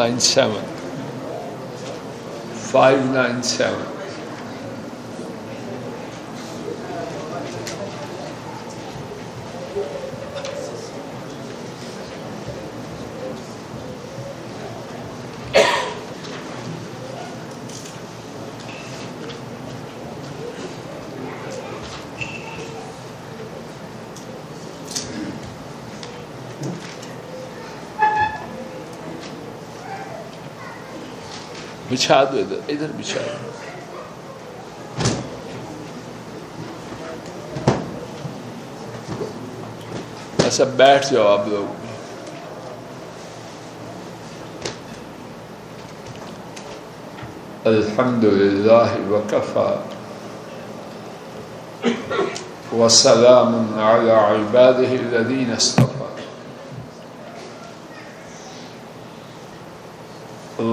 Nine seven five nine seven بچھا دو ادھر ادھر بچھا دو ایسا بیٹھ جاؤ آپ لوگ الحمد للہ وکفا وسلام على عباده الذين اصطفى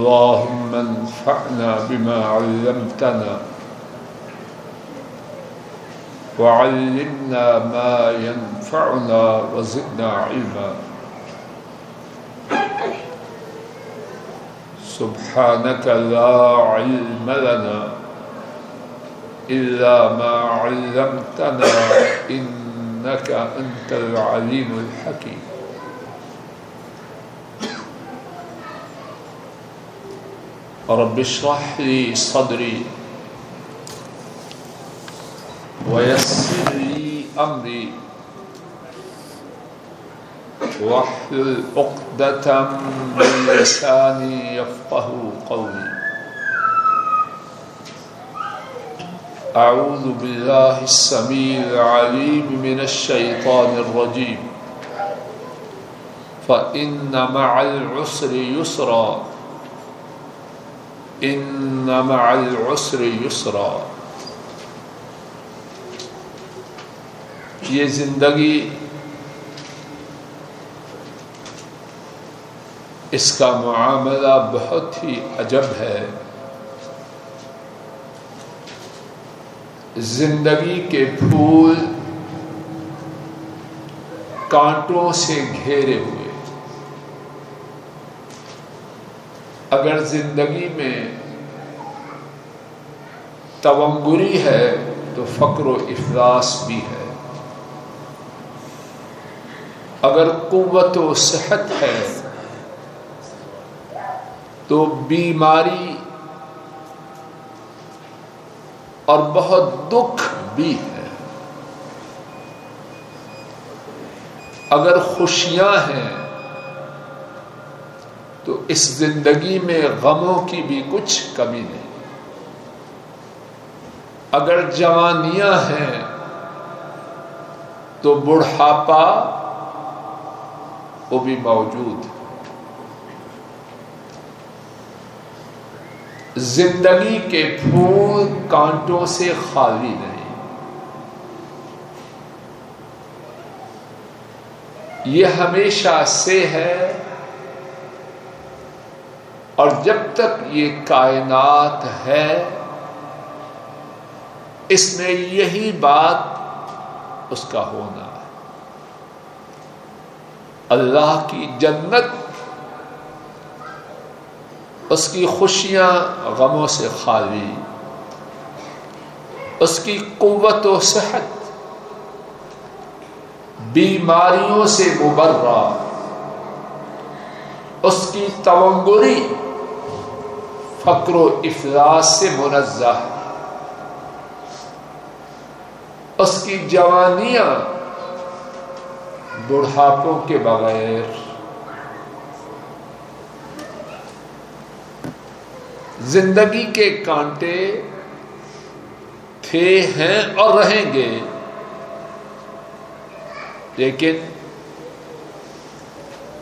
اللهم انفعنا بما علمتنا وعلمنا ما ينفعنا وزدنا علما. سبحانك لا علم لنا إلا ما علمتنا إنك أنت العليم الحكيم. رب اشرح لي صدري ويسر لي امري واحلل عقدة من لساني يفقه قولي. أعوذ بالله السميع العليم من الشيطان الرجيم. فإن مع العسر يسرا. ان مع العسر یسرا یہ زندگی اس کا معاملہ بہت ہی عجب ہے۔ زندگی کے پھول کانٹوں سے گھیرے ہوئے۔ اگر زندگی میں تونگری ہے تو فقر و افلاس بھی ہے۔ اگر قوت و صحت ہے تو بیماری اور بہت دکھ بھی ہے۔ اگر خوشیاں ہیں تو اس زندگی میں غموں کی بھی کچھ کمی نہیں۔ اگر جوانیاں ہیں تو بڑھاپا وہ بھی موجود زندگی کے پھول کانٹوں سے خالی نہیں۔ یہ ہمیشہ سے ہے۔ اور جب تک یہ کائنات ہے، اس میں یہی بات اس کا ہونا ہے۔ اللہ کی جنت، اس کی خوشیاں غموں سے خالی، اس کی قوت و صحت بیماریوں سے مبرہ، اس کی تونگری فقر و افلاس سے منزہ۔ اس کی جوانیاں بڑھاپوں کے بغیر۔ زندگی کے کانٹے تھے ہیں اور رہیں گے۔ لیکن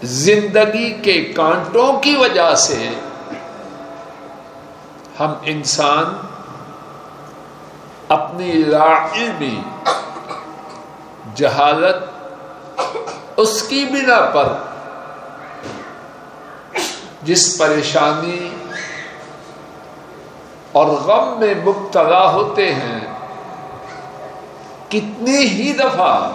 زندگی کے کانٹوں کی وجہ سے ہم انسان اپنی لا علمی جہالت اس کی بنا پر جس پریشانی اور غم میں مبتلا ہوتے ہیں، کتنی ہی دفعہ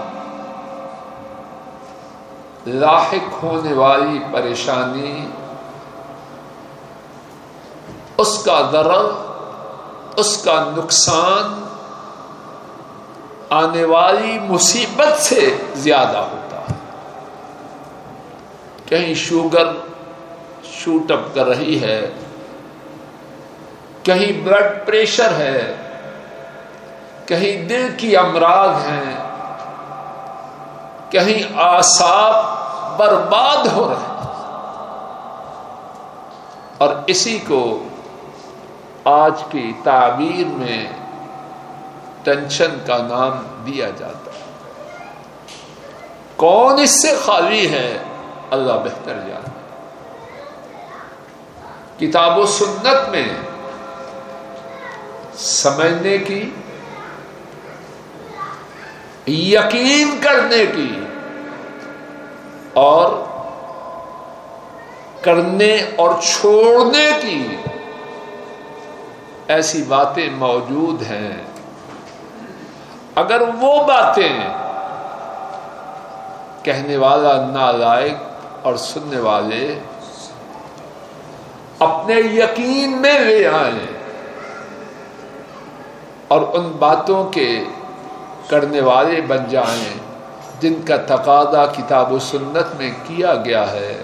لاحق ہونے والی پریشانی اس کا ضرر اس کا نقصان آنے والی مصیبت سے زیادہ ہوتا ہے۔ کہیں شوگر شوٹ اپ کر رہی ہے، کہیں بلڈ پریشر ہے، کہیں دل کی امراض ہیں، کہیں آساب برباد ہو رہے ہیں۔ اور اسی کو آج کی تعبیر میں ٹینشن کا نام دیا جاتا ہے۔ کون اس سے خالی ہے؟ اللہ بہتر جانا کتاب و سنت میں سمجھنے کی، یقین کرنے کی اور کرنے اور چھوڑنے کی ایسی باتیں موجود ہیں۔ اگر وہ باتیں کہنے والا نالائق اور سننے والے اپنے یقین میں لے آئیں اور ان باتوں کے کرنے والے بن جائیں جن کا تقاضا کتاب و سنت میں کیا گیا ہے،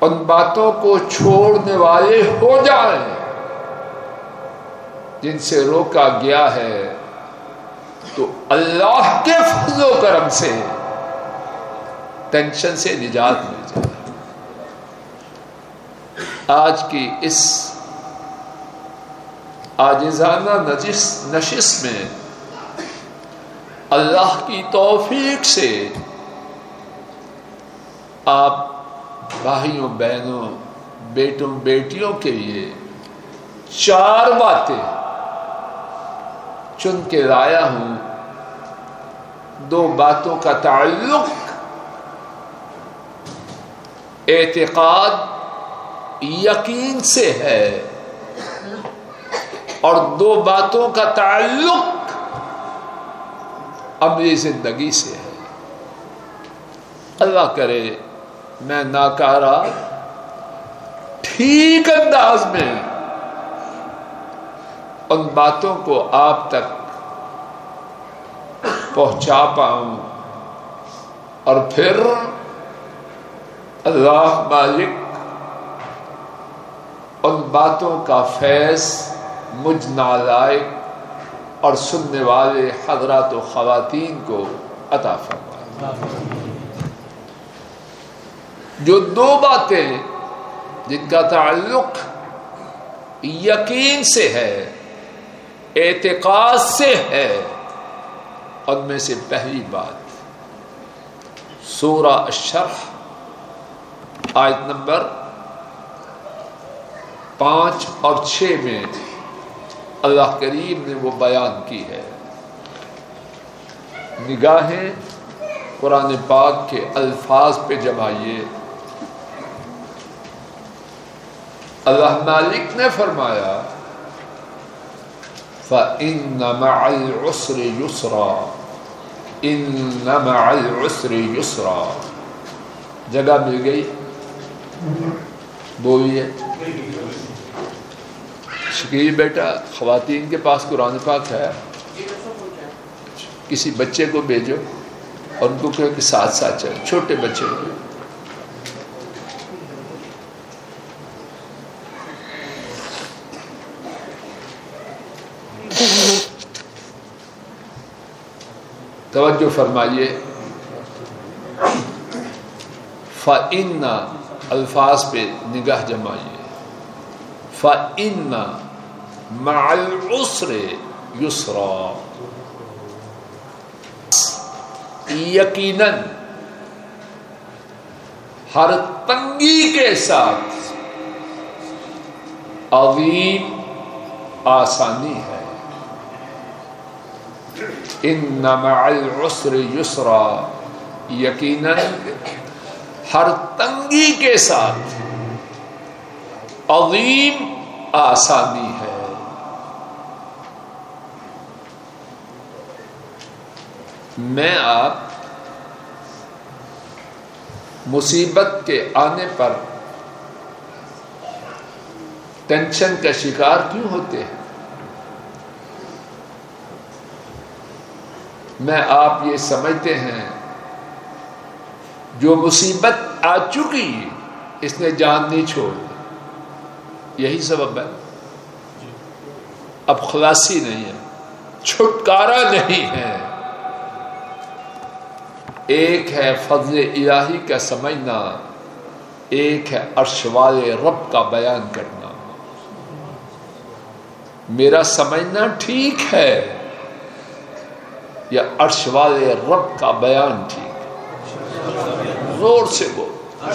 ان باتوں کو چھوڑنے والے ہو جائیں۔ جن سے روکا گیا ہے، تو اللہ کے فضل و کرم سے ٹینشن سے نجات مل جائے۔ آج کی اس آجزانہ نشس میں اللہ کی توفیق سے آپ بھائیوں، بہنوں، بیٹوں، بیٹیوں کے لیے چار باتیں چن کے لایا ہوں۔ دو باتوں کا تعلق، اعتقاد یقین سے ہے، اور دو باتوں کا تعلق عملی زندگی سے ہے۔ اللہ کرے، میں ناکارا ٹھیک انداز میں ان باتوں کو آپ تک پہنچا پاؤں۔ اور پھر اللہ مالک ان باتوں کا فیض مجھ نالائق اور سننے والے حضرات و خواتین کو عطا فرما جو دو باتیں جن کا تعلق یقین سے ہے اعتقاد سے ہے۔ ان میں سے پہلی بات، سورہ الشرح، آیت نمبر پانچ اور چھ میں اللہ کریم نے وہ بیان کی ہے۔ نگاہیں قرآن پاک کے الفاظ پہ جمائیے اللہ مالک نے فرمایا فَإِنَّ مَعَ الْعُسْرِ يُسْرًا. إِنَّ مَعَ الْعُسْرِ يُسْرًا. جگہ مل گئی؟ بولیے. شکیل بیٹا، خواتین کے پاس قرآن پاک ہے۔ کسی بچے کو بھیجو اور ان کو کہو کہ ساتھ ساتھ چلے چھوٹے بچے کو۔ توجہ فرمائیے۔ فن الفاظ پہ نگاہ جمائیے۔ فن معلسر یسرا یقیناً ہر تنگی کے ساتھ عظیم آسانی ہے۔ ان العسر یسرا یقیناً ہر تنگی کے ساتھ عظیم آسانی ہے۔ میں آپ مصیبت کے آنے پر ٹینشن کا شکار کیوں ہوتے ہیں؟ میں آپ یہ سمجھتے ہیں۔ جو مصیبت آ چکی، اس نے جان نہیں چھوڑ یہی سبب ہے۔ اب خلاصی نہیں ہے۔ چھٹکارا نہیں ہے۔ ایک ہے فضل الہی کا سمجھنا، ایک ہے عرش والے رب کا بیان کرنا۔ میرا سمجھنا ٹھیک ہے۔ یا عرش والے رب کا بیان ٹھیک زور سے بول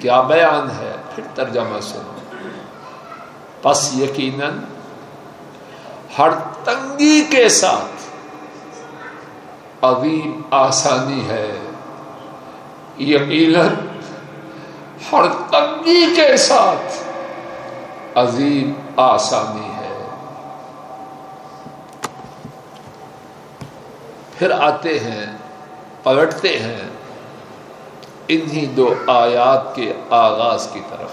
کیا بیان ہے؟ پھر ترجمہ سنو۔ پس یقیناً ہر تنگی کے ساتھ عظیم آسانی ہے۔ یقیناً ہر تنگی کے ساتھ عظیم آسانی ہے پھر آتے ہیں، پلٹتے ہیں انہی دو آیات کے آغاز کی طرف۔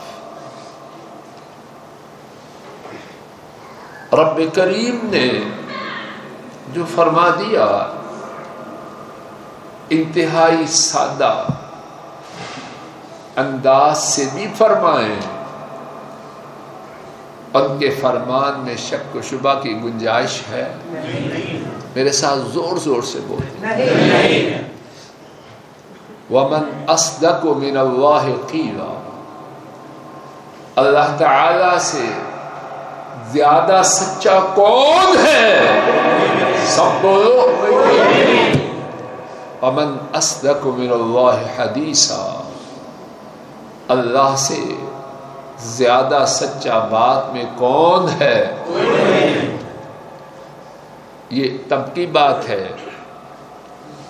رب کریم نے جو فرما دیا، انتہائی سادہ، انداز سے بھی فرمائیں۔ ان کے فرمان میں شک و شبہ کی گنجائش ہے۔ میرے ساتھ زور زور سے بول۔ ومن اصدق من اللہ قیلا اللہ تعالی سے زیادہ سچا کون ہے؟ سب بولو۔ امن اصدق من اللہ حدیثا اللہ سے زیادہ سچا بات میں کون ہے؟ یہ تب کی بات ہے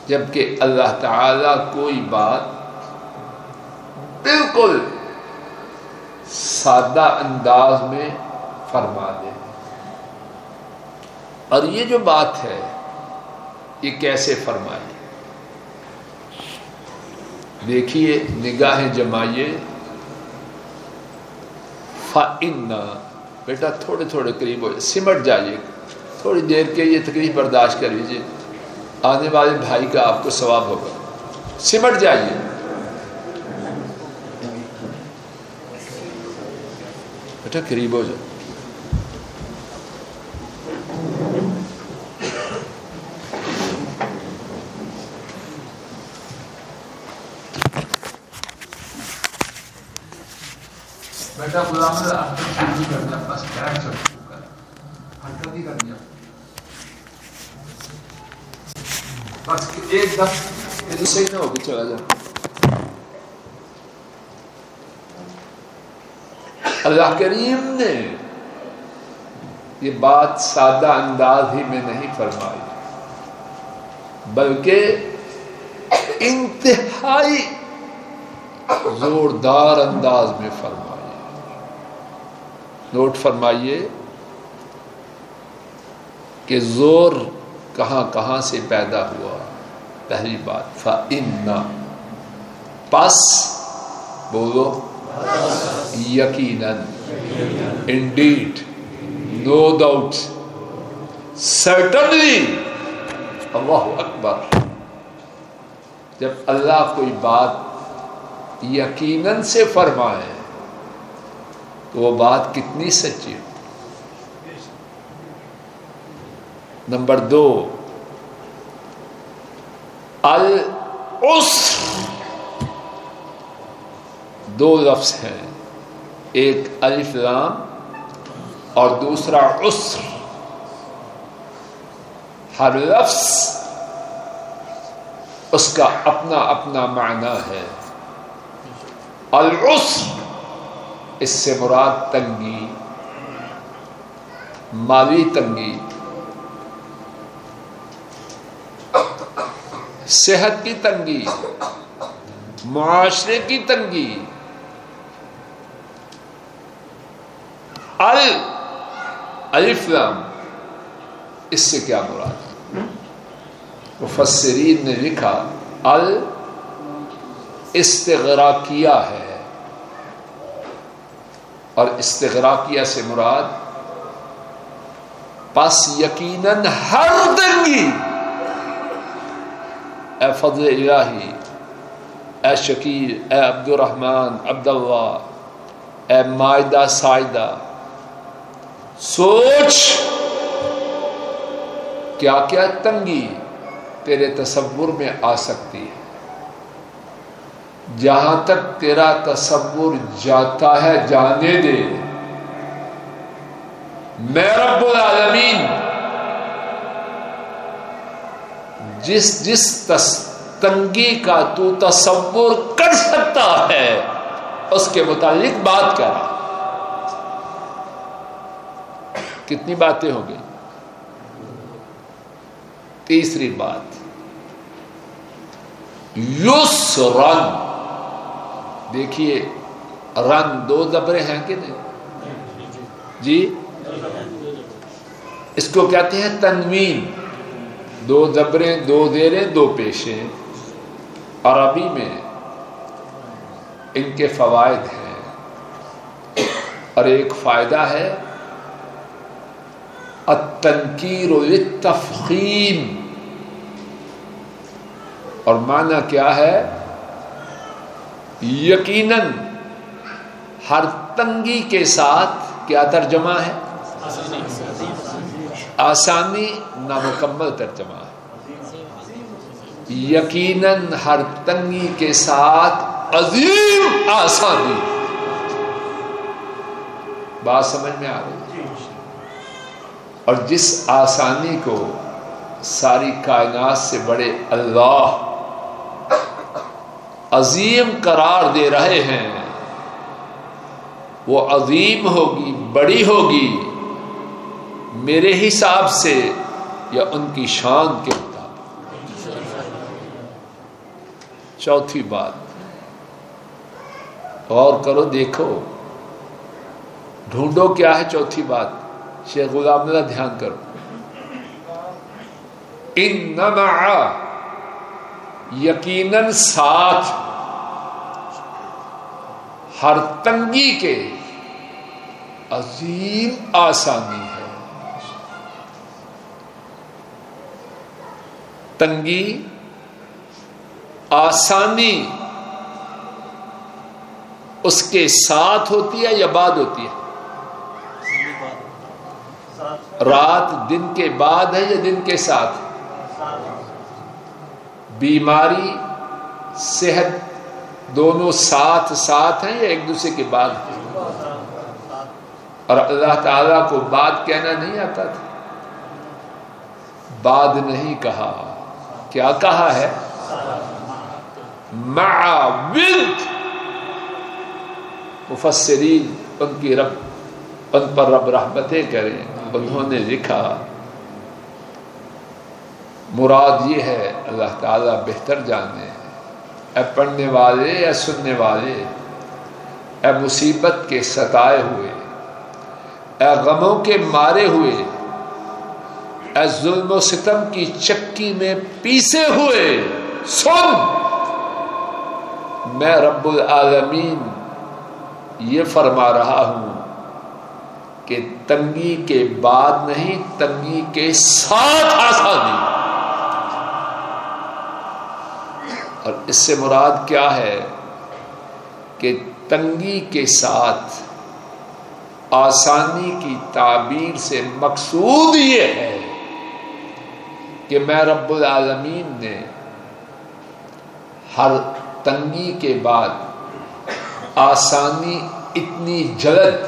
جبکہ اللہ تعالی کوئی بات بالکل سادہ انداز میں فرما دے۔ اور یہ جو بات ہے، یہ کیسے فرمائی؟ دیکھیے، نگاہیں جمائیے۔ فن بیٹا تھوڑے تھوڑے قریب ہو، سمٹ جائیے۔ تھوڑی دیر کے یہ تکلیف برداشت کر لیجیے آنے والے بھائی کا آپ کو ثواب ہوگا۔ سمٹ جائیے۔ بیٹا، قریب ہو جاؤ۔ بیٹا، غلام کرنا، بس حرکت ہی کرنی بس ایک دم صحیح نہ ہوگی چلا جا اللہ کریم نے یہ بات سادہ انداز ہی میں نہیں فرمائی بلکہ انتہائی زوردار انداز میں فرمائی نوٹ فرمائیے کہ زور کہاں کہاں سے پیدا ہوا؟ پہلی بات فن پس، بولو، یقیناً۔ انڈیڈ نو ڈاؤٹ سرٹنلی اللہ اکبر جب اللہ کوئی بات یقیناً سے فرمائے، تو وہ بات کتنی سچی نمبر دو دو لفظ ہیں، ایک الف لام اور دوسرا عسر۔ ہر لفظ اس کا اپنا اپنا معنی ہے۔ العسر، اس سے مراد تنگی، مالی تنگی۔ صحت کی تنگی، معاشرے کی تنگی۔ الفلام اس سے کیا مراد؟ مفسرین نے لکھا، ال استغرا کیا ہے۔ اور استغراقیہ سے مراد، پس یقیناً ہر تنگی اے فضل الہی، اے شکیر، اے عبد الرحمن عبداللہ، اے معدہ سائدہ۔ سوچ! کیا کیا تنگی تیرے تصور میں آ سکتی ہے؟ جہاں تک تیرا تصور جاتا ہے، جانے دے۔ میں رب العالمین جس جس تنگی کا تو تصور کر سکتا ہے، اس کے متعلق بات کرا کتنی باتیں ہو گئی تیسری بات یوس رن دیکھیے، رن دو زبرے ہیں کہ نہیں؟ جی اس کو کہتے ہیں؟ تنوین۔ دو زبریں دو زیریں، دو پیشے عربی میں ان کے فوائد ہیں۔ اور ایک فائدہ ہے، التنکیر للتفخیم۔ اور معنی کیا ہے؟ یقیناً ہر تنگی کے ساتھ کیا ترجمہ ہے؟ آسانی نامکمل ترجمہ ہے۔ یقیناً ہر تنگی کے ساتھ عظیم آسانی۔ بات سمجھ میں آ رہی اور جس آسانی کو ساری کائنات سے بڑے اللہ عظیم قرار دے رہے ہیں وہ عظیم ہوگی بڑی ہوگی۔ میرے حساب سے یا ان کی شان کے مطابق۔ چوتھی بات، غور کرو، دیکھو۔ ڈھونڈو کیا ہے چوتھی بات۔ شیخ غلام اللہ دھیان کرو۔ ان یقیناً ساتھ ہر تنگی کے عظیم آسانی ہے تنگی، آسانی اس کے ساتھ ہوتی ہے یا بعد ہوتی ہے؟ رات دن کے بعد ہے یا دن کے ساتھ بیماری، صحت دونوں ساتھ ساتھ ہیں یا ایک دوسرے کے بعد اور اللہ تعالی کو بات کہنا نہیں آتا تھا۔ بعد نہیں کہا۔ کیا کہا ہے؟ مفسرین، ان کی رب، ان پر رب رحمتیں کریں انہوں نے لکھا۔ مراد یہ ہے، اللہ تعالیٰ بہتر جانے۔ اے پڑھنے والے یا سننے والے، اے مصیبت کے ستائے ہوئے، اے غموں کے مارے ہوئے ظلم و ستم کی چکی میں پیسے ہوئے۔ سن۔ میں رب العالمین یہ فرما رہا ہوں کہ تنگی کے بعد نہیں، تنگی کے ساتھ آسانی۔ اور اس سے مراد کیا ہے کہ تنگی کے ساتھ آسانی کی تعبیر سے مقصود یہ ہے۔ کہ میں رب العالمین نے ہر تنگی کے بعد آسانی اتنی جلد،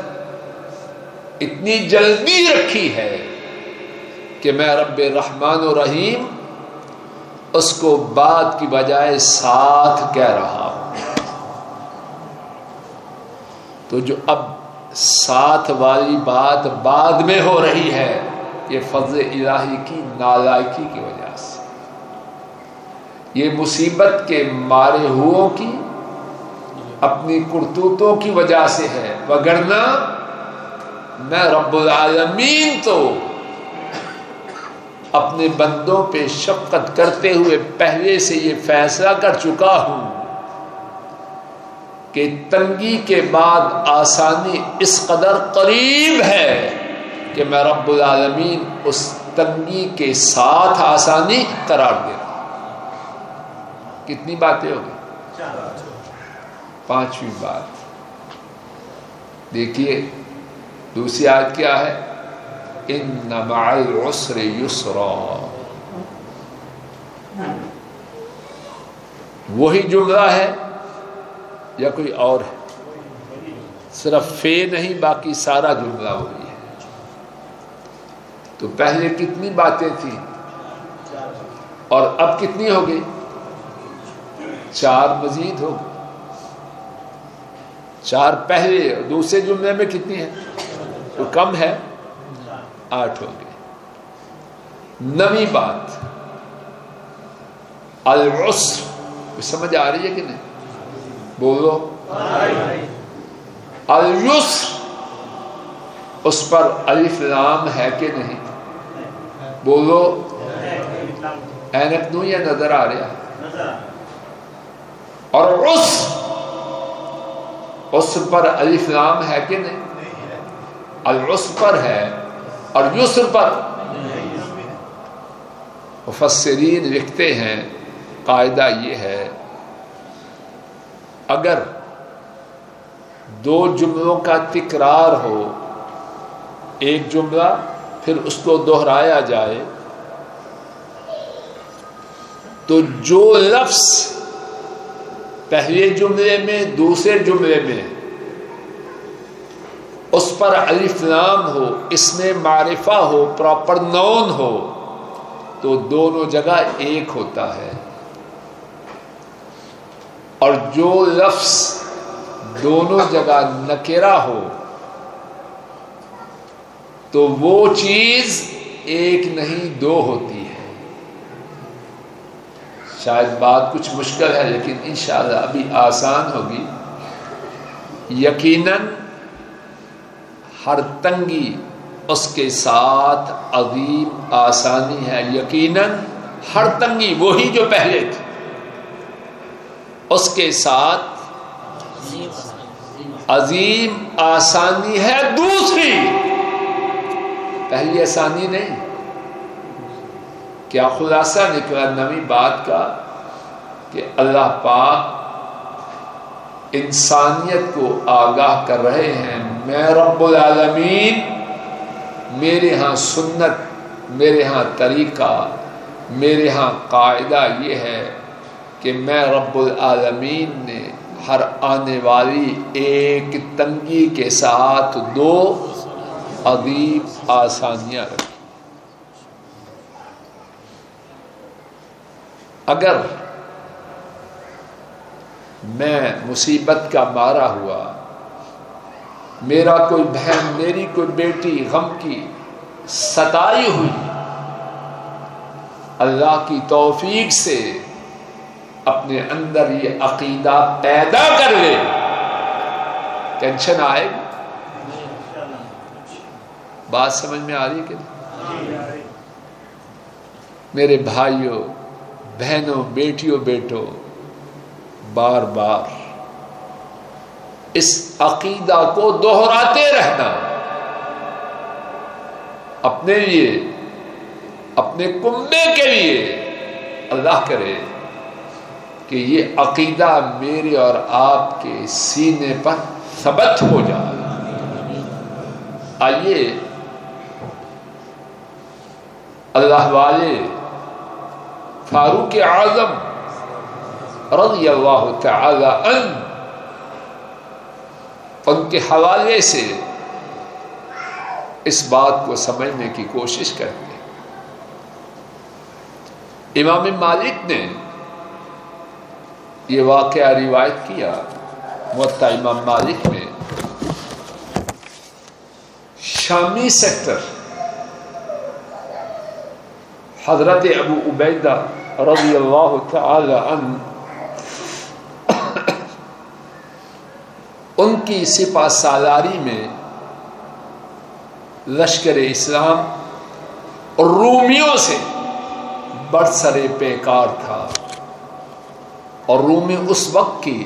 اتنی جلدی رکھی ہے کہ میں رب رحمان و رحیم اس کو بعد کی بجائے ساتھ کہہ رہا ہوں۔ تو جو اب ساتھ والی بات بعد میں ہو رہی ہے یہ فضل الہی کی نالائکی کی وجہ سے۔ یہ مصیبت کے مارے ہو کی، اپنی کرتوتوں کی وجہ سے ہے۔ وگرنہ میں رب العالمین تو اپنے بندوں پہ شفقت کرتے ہوئے پہلے سے یہ فیصلہ کر چکا ہوں کہ تنگی کے بعد آسانی اس قدر قریب ہے۔ کہ میں رب العالمین اس تنگی کے ساتھ آسانی قرار دے رہا کتنی باتیں ہوگی پانچویں بات۔ دیکھیے، دوسری آیت کیا ہے؟ ان العسر یسرا وہی جملہ ہے یا کوئی اور ہے؟ صرف فے نہیں، باقی سارا جملہ وہی ہے۔ تو پہلے کتنی باتیں تھیں اور اب کتنی ہو گئی؟ چار مزید ہو گئی۔ چار پہلے دوسرے جملے میں کتنی ہے تو کم ہے، آٹھ ہو گئی۔ نوی بات، العسر سمجھ آ رہی ہے کہ نہیں؟ بولو۔ السر اس پر الف لام ہے کہ نہیں؟ بولو۔ اینک نو یا نظر آ رہا اور اس اس پر الف لام ہے کہ نہیں؟ العس پر ہے۔ اور یسر پر۔ مفسرین لکھتے ہیں، قاعدہ یہ ہے، اگر دو جملوں کا تکرار ہو، ایک جملہ پھر اس کو دوہرایا جائے، تو جو لفظ پہلے جملے میں، دوسرے جملے میں، اس پر الف نام ہو، اس میں معرفہ ہو پراپر نون ہو، تو دونوں جگہ ایک ہوتا ہے۔ اور جو لفظ دونوں جگہ نکیرا ہو تو وہ چیز ایک نہیں دو ہوتی ہے۔ شاید بات کچھ مشکل ہے، لیکن انشاءاللہ ابھی آسان ہوگی۔ یقیناً ہر تنگی اس کے ساتھ عظیم آسانی ہے۔ یقیناً ہر تنگی وہی جو پہلے تھی، اس کے ساتھ عظیم آسانی ہے۔ دوسری پہلی آسانی نہیں۔ کیا خلاصہ نکلا نوی بات کا کہ اللہ پاک انسانیت کو آگاہ کر رہے ہیں۔ میں رب العالمین، میرے ہاں سنت، میرے ہاں طریقہ، میرے ہاں قاعدہ یہ ہے کہ میں رب العالمین نے ہر آنے والی ایک تنگی کے ساتھ دو عظیم آسانیاں رکھی اگر میں مصیبت کا مارا ہوا، میرا کوئی بہن، میری کوئی بیٹی غم کی ستائی ہوئی، اللہ کی توفیق سے اپنے اندر یہ عقیدہ پیدا کر لے، ٹینشن آئے گی۔ بات سمجھ میں آ رہی ہے کہ میرے بھائیوں، بہنوں، بیٹیوں، بیٹوں، بار بار اس عقیدہ کو دوہراتے رہنا، اپنے لیے، اپنے کنبے کے لیے اللہ کرے کہ یہ عقیدہ میرے اور آپ کے سینے پر ثبت ہو جائے۔ آئیے اللہ والے فاروق اعظم رضی اللہ تعالی ان ان کے حوالے سے اس بات کو سمجھنے کی کوشش کرتے امام مالک نے یہ واقعہ روایت کیا معطا امام مالک میں۔ شامی سیکٹر حضرت ابو عبیدہ رضی اللہ تعالی عنہ ان کی سپا سالاری میں لشکر اسلام رومیوں سے بڑھ سرے پیکار تھا اور رومی اس وقت کی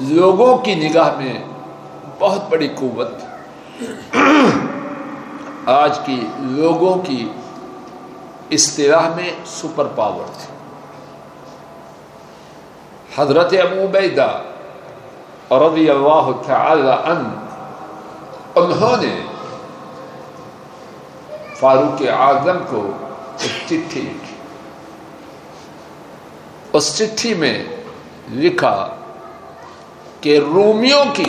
لوگوں کی نگاہ میں بہت بڑی قوت آج کی لوگوں کی اصطلاح میں سپر پاور تھی۔ حضرت ابو بیدہ رضی اللہ تعالی عنہ، انہوں نے فاروق اعظم کو ایک چٹھی لکھی۔ اس چٹھی میں لکھا کہ رومیوں کی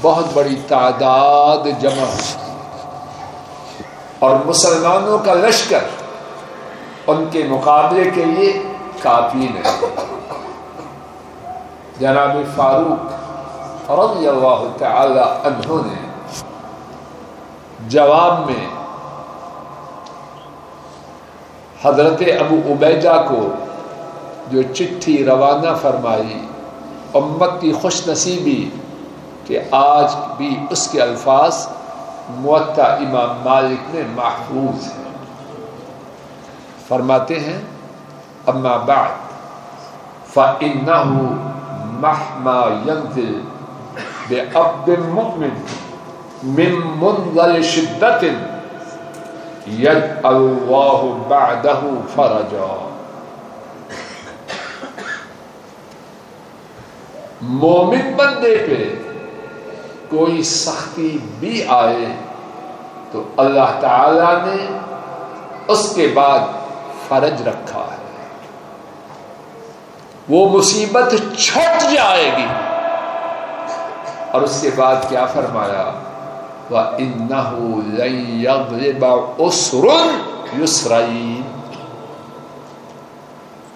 بہت بڑی تعداد جمع اور مسلمانوں کا لشکر ان کے مقابلے کے لیے کافی نہیں۔ جناب فاروق رضی اللہ تعالی عنہ نے جواب میں حضرت ابو عبیدہ کو جو چٹھی روانہ فرمائی، امت کی خوش نصیبی کہ آج بھی اس کے الفاظ معطا امام مالک میں محفوظ ہیں فرماتے ہیں، اما بعد، فإنه مہما ينزل بعبد مؤمن، من منزل شدت ید اللہ بعدہ فرجا۔ مومن بندے پہ کوئی سختی بھی آئے تو اللہ تعالی نے اس کے بعد فرج رکھا ہے۔ وہ مصیبت چھٹ جائے گی۔ اور اس کے بعد کیا فرمایا؟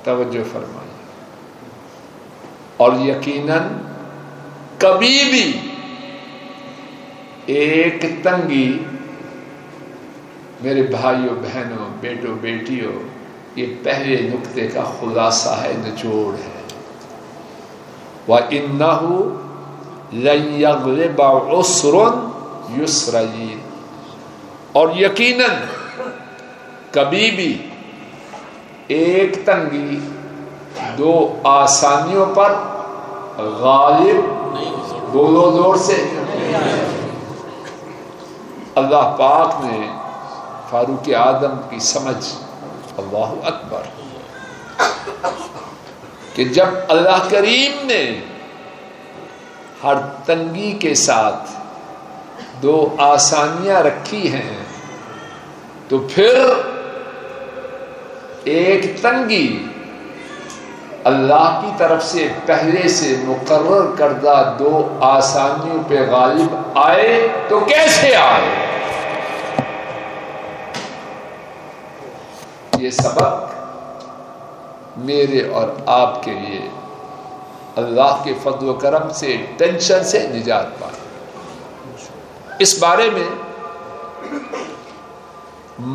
توجہ فرمایا اور یقیناً کبھی بھی ایک تنگی میرے بھائیوں بہنوں بیٹوں بیٹیوں یہ پہلے نقطے کا خلاصہ ہے نچوڑ ہے۔ وہ یسرین اور یقیناً کبھی بھی ایک تنگی دو آسانیوں پر غالب بولو زور سے اللہ پاک نے فاروق آدم کی سمجھ اللہ اکبر کہ جب اللہ کریم نے ہر تنگی کے ساتھ دو آسانیاں رکھی ہیں، تو پھر ایک تنگی اللہ کی طرف سے پہلے سے مقرر کردہ دو آسانیوں پہ غالب آئے تو کیسے آئے؟ یہ سبق میرے اور آپ کے لیے اللہ کے فضل و کرم سے، ٹینشن سے نجات پائے اس بارے میں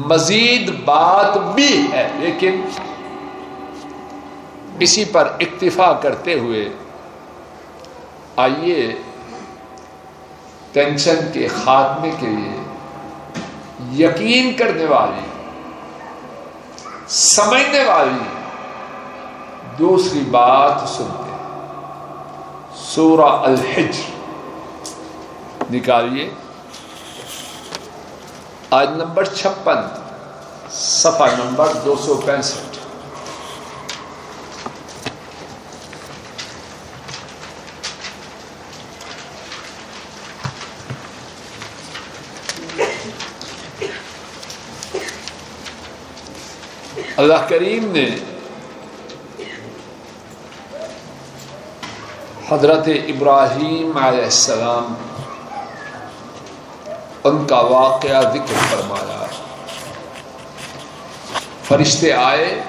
مزید بات بھی ہے، لیکن اسی پر اکتفا کرتے ہوئے آئیے ٹینشن کے خاتمے کے لیے یقین کرنے والی سمجھنے والی دوسری بات سنتے سورہ الحج نکالیے۔ آج نمبر چھپن۔ صفحہ نمبر دو سو پینسٹھ۔ اللہ کریم نے حضرت ابراہیم علیہ السلام ان کا واقعہ ذکر فرمایا۔ فرشتے آئے،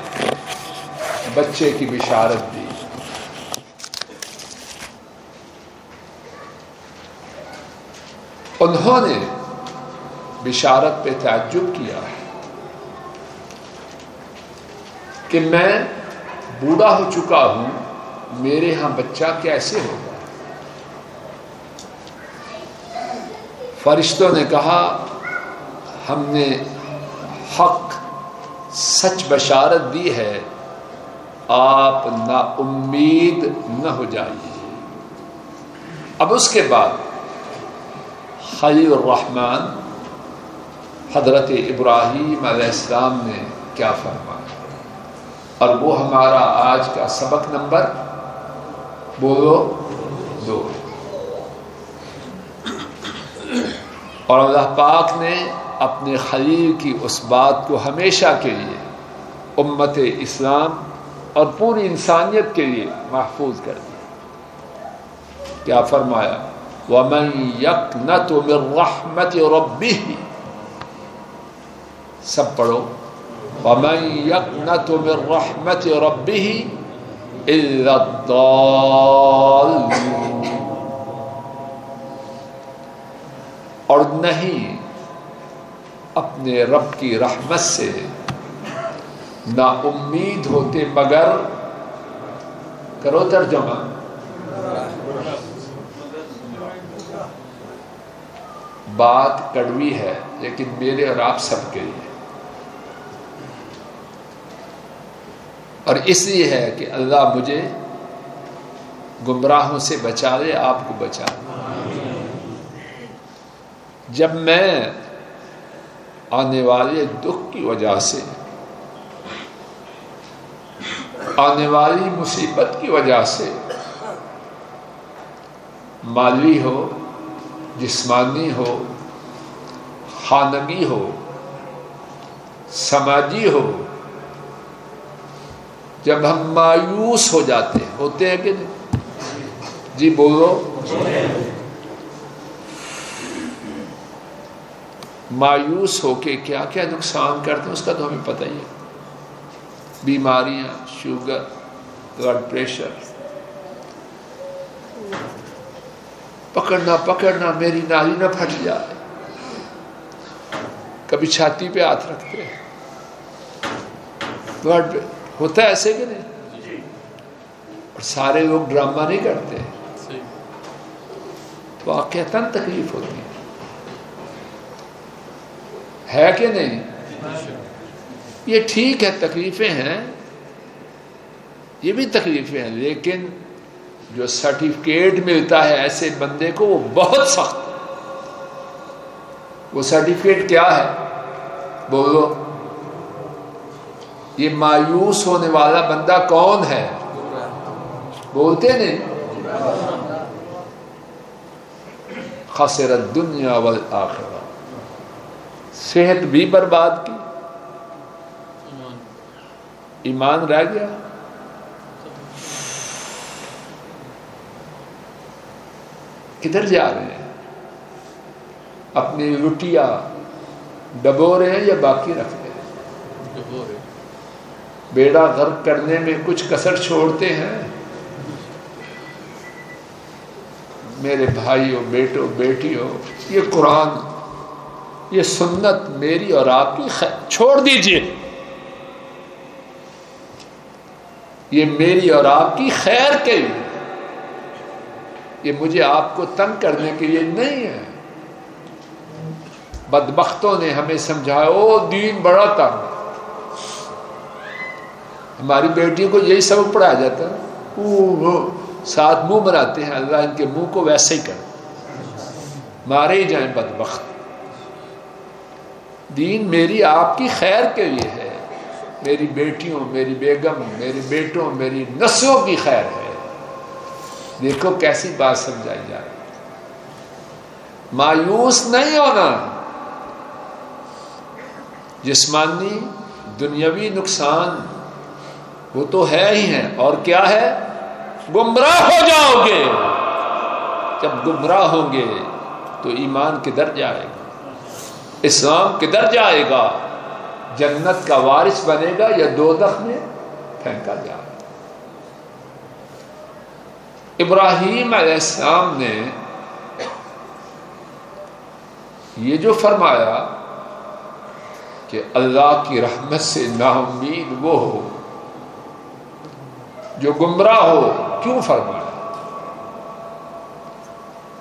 بچے کی بشارت دی۔ انہوں نے بشارت پہ تعجب کیا۔ ہے کہ میں بوڑھا ہو چکا ہوں، میرے ہاں بچہ کیسے ہوگا؟ فرشتوں نے کہا، ہم نے حق، سچ بشارت دی ہے، آپ نا امید نہ ہو جائیے۔ اب اس کے بعد خلیل الرحمن حضرت ابراہیم علیہ السلام نے کیا فرمایا؟ اور وہ ہمارا آج کا سبق نمبر بولو دو۔ اور اللہ پاک نے اپنے خلیل کی اس بات کو ہمیشہ کے لیے امت اسلام اور پوری انسانیت کے لیے محفوظ کر دیا۔ کیا فرمایا؟ وَمَن يَقْنَتُ مِن رَحْمَةِ رَبِّهِ۔ سب پڑھو۔ وَمَن يَقْنَتُ مِن رَحْمَةِ رَبِّهِ إِلَّا الضَّالُّونَ۔ اور نہیں اپنے رب کی رحمت سے نا امید ہوتے مگر کرو ترجمہ۔ بات کڑوی ہے لیکن میرے اور آپ سب کے لیے۔ اور اس لیے ہے کہ اللہ مجھے گمراہوں سے بچا لے آپ کو بچا۔ لے جب میں آنے والے دکھ کی وجہ سے، آنے والی مصیبت کی وجہ سے مالی ہو، جسمانی ہو، خانگی ہو، سماجی ہو جب ہم مایوس ہو جاتے ہیں، ہوتے ہیں کہ نہیں؟ جی بولو مایوس ہو کے کیا کیا نقصان کرتے ہیں، اس کا تو ہمیں پتہ ہی ہے۔ بیماریاں، شوگر بلڈ پریشر پکڑنا پکڑنا، میری نالی نہ پھٹ جائے۔ کبھی چھاتی پہ ہاتھ رکھتے ہیں۔ بلڈ ہوتا ہے ایسے کہ نہیں؟ اور سارے لوگ ڈرامہ نہیں کرتے۔ واقعتا تکلیف ہوتی ہے کہ نہیں؟ یہ ٹھیک ہے تکلیفیں ہیں۔ یہ بھی تکلیفیں ہیں لیکن جو سرٹیفکیٹ ملتا ہے ایسے بندے کو وہ بہت سخت۔ وہ سرٹیفکیٹ کیا ہے؟ بولو۔ یہ مایوس ہونے والا بندہ کون ہے؟ بولتے نہیں۔ خسرت دنیا والآخرہ۔ صحت بھی برباد کی۔ ایمان رہ گیا۔ کدھر جا رہے ہیں؟ اپنی لٹیا ڈبو رہے ہیں یا باقی رکھ رہے ہیں۔ بیڑا غرق کرنے میں کچھ کسر چھوڑتے ہیں؟ میرے بھائی ہو بیٹو بیٹی ہو یہ قرآن، یہ سنت میری اور آپ کی چھوڑ دیجیے۔ یہ میری اور آپ کی خیر کے لیے۔ یہ مجھے آپ کو تنگ کرنے کے لیے نہیں ہے۔ بدبختوں نے ہمیں سمجھایا او دین بڑا تنگ ہماری بیٹیوں کو یہی سبق پڑھایا جاتا ہے۔ ساتھ منہ بناتے ہیں اللہ ان کے منہ کو ویسے ہی کر مارے ہی جائیں بدبخت۔ دین میری آپ کی خیر کے لیے ہے۔ میری بیٹیوں میری بیگم میری بیٹوں میری نسلوں کی خیر ہے۔ دیکھو کیسی بات سمجھائی جا رہی مایوس نہیں ہونا۔ جسمانی دنیاوی نقصان وہ تو ہے ہی ہے اور کیا ہے؟ گمراہ ہو جاؤ گے۔ جب گمراہ ہوں گے تو ایمان کدھر جائے گا؟ اسلام کدھر جائے گا؟ جنت کا وارث بنے گا یا دو دخ میں پھینکا جائے گا؟ ابراہیم علیہ السلام نے یہ جو فرمایا کہ اللہ کی رحمت سے نا امید وہ ہو جو گمراہ ہو، کیوں فرمایا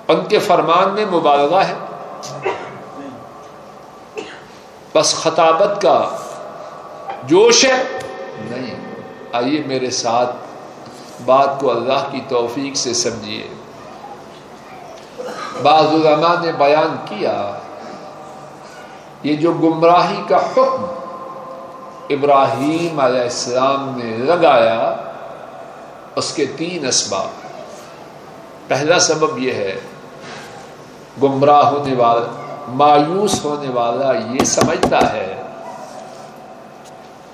ان کے فرمان میں مبالغہ ہے۔ بس خطابت کا جوش ہے۔ نہیں، آئیے میرے ساتھ بات کو اللہ کی توفیق سے سمجھیے۔ بعض علماء نے بیان کیا، یہ جو گمراہی کا حکم ابراہیم علیہ السلام نے لگایا اس کے تین اسباب پہلا سبب یہ ہے، گمراہ ہونے والا، مایوس ہونے والا یہ سمجھتا ہے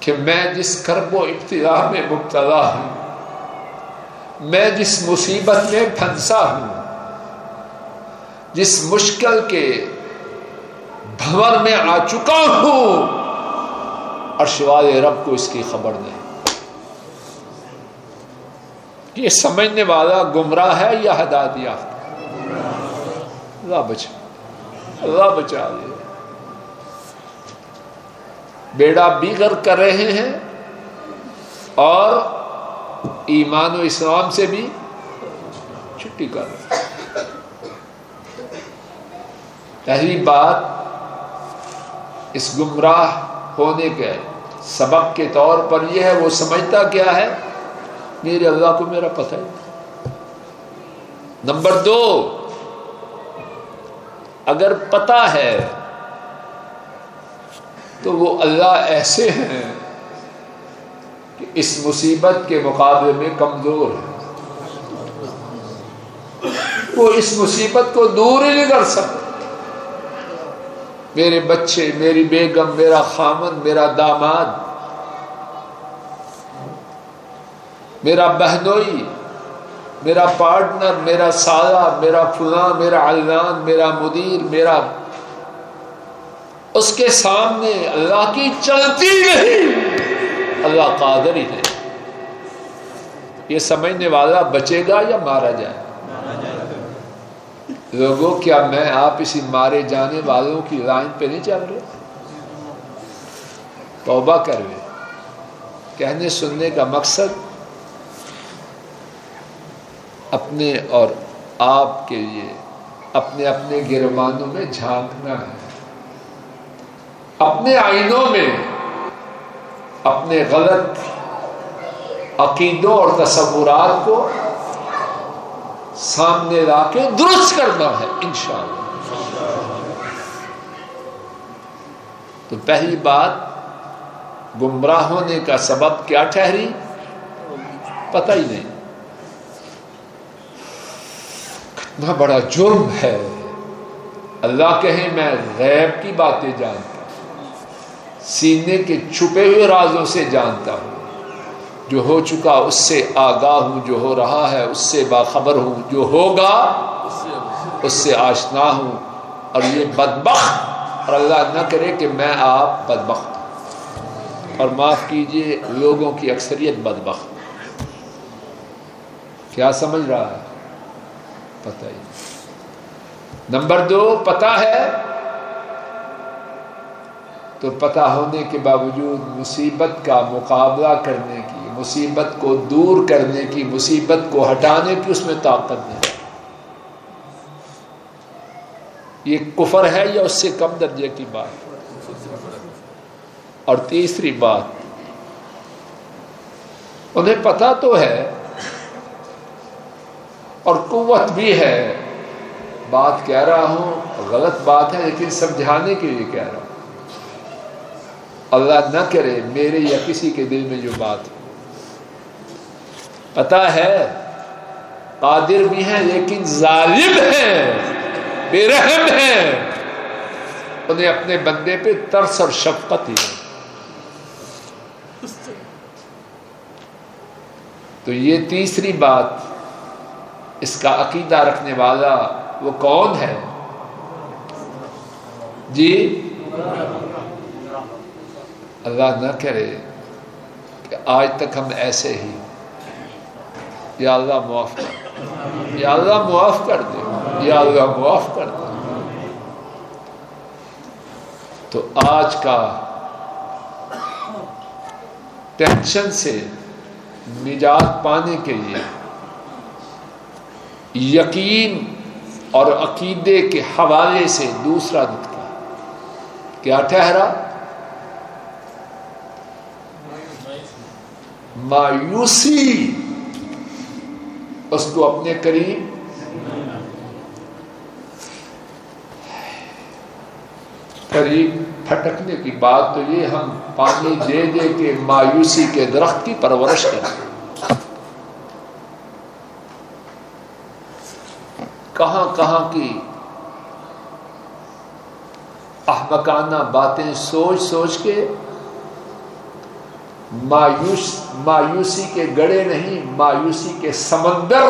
کہ میں جس کرب و ابتدا میں مبتلا ہوں، میں جس مصیبت میں پھنسا ہوں، جس مشکل کے بھور میں آ چکا ہوں ارشوال رب کو اس کی خبر نہیں۔ یہ سمجھنے والا گمراہ ہے یا ہدایت یافتہ اللہ بچا اللہ بچا لے۔ بیڑا بیگر کر رہے ہیں اور ایمان و اسلام سے بھی چھٹی کر رہے ہیں۔ پہلی بات، اس گمراہ ہونے کے سبق کے طور پر یہ ہے، وہ سمجھتا کیا ہے؟ میرے اللہ کو میرا پتہ ہے۔ نمبر دو، اگر پتا ہے تو وہ اللہ ایسے ہیں کہ اس مصیبت کے مقابلے میں کمزور ہے وہ اس مصیبت کو دور ہی نہیں کر سکتے۔ میرے بچے، میری بیگم، میرا خامن، میرا داماد میرا بہنوئی، میرا پارٹنر، میرا سالہ میرا فلاں، میرا علان میرا مدیر، میرا اس کے سامنے اللہ کی چلتی نہیں، اللہ قادر ہی ہے۔ یہ سمجھنے والا بچے گا یا مارا جائے؟ لوگوں، کیا میں آپ اسی مارے جانے والوں کی لائن پہ نہیں چل رہے؟ توبہ کر رہے کہنے سننے کا مقصد اپنے اور آپ کے لیے اپنے اپنے گرمانوں میں جھانکنا ہے۔ اپنے آئینوں میں اپنے غلط عقیدوں اور تصورات کو سامنے لا کے درست کرنا ہے انشاءاللہ۔ تو پہلی بات گمراہ ہونے کا سبب کیا ٹھہری؟ پتہ ہی نہیں۔ کتنا بڑا جرم ہے۔ اللہ کہیں میں غیب کی باتیں جانتا ہوں۔ سینے کے چھپے ہوئے رازوں سے جانتا ہوں۔ جو ہو چکا، اس سے آگاہ ہوں۔ جو ہو رہا ہے، اس سے باخبر ہوں۔ جو ہوگا، اس سے آشنا ہوں۔ اور یہ بدبخت، اور اللہ نہ کرے کہ میں آپ بدبخت ہوں۔ اور معاف کیجیے، لوگوں کی اکثریت بدبخت۔ کیا سمجھ رہا ہے؟ پتہ ہی نمبر دو پتا ہے؟ تو پتا ہونے کے باوجود مصیبت کا مقابلہ کرنے کی، مصیبت کو دور کرنے کی، مصیبت کو ہٹانے کی اس میں طاقت نہیں۔ یہ کفر ہے یا اس سے کم درجے کی بات؟ اور تیسری بات، انہیں پتا تو ہے اور قوت بھی ہے۔ بات کہہ رہا ہوں، غلط بات ہے، لیکن سمجھانے کے لیے کہہ رہا ہوں۔ اللہ نہ کرے میرے یا کسی کے دل میں جو بات پتا ہے، قادر بھی ہیں لیکن ظالم ہیں، بے رحم ہیں۔ انہیں اپنے بندے پہ ترس اور شفقت ہی تو یہ تیسری بات اس کا عقیدہ رکھنے والا وہ کون ہے؟ جی؟ اللہ نہ کرے کہ آج تک ہم ایسے ہی۔ یا اللہ معاف کر۔ یا اللہ معاف کر دے۔ یا اللہ معاف کر دے۔ تو آج کا ٹینشن سے نجات پانے کے لیے یقین اور عقیدے کے حوالے سے دوسرا نقطہ کیا ٹھہرا؟ مایوسی۔ اس کو اپنے قریب۔ قریب پھٹکنے کی بات تو یہ ہم پانی دے دے کے مایوسی کے درخت کی پرورش کریں۔ کہاں کہاں کی احمقانہ باتیں سوچ سوچ کے مایوس مایوسی کے گڑے نہیں، مایوسی کے سمندر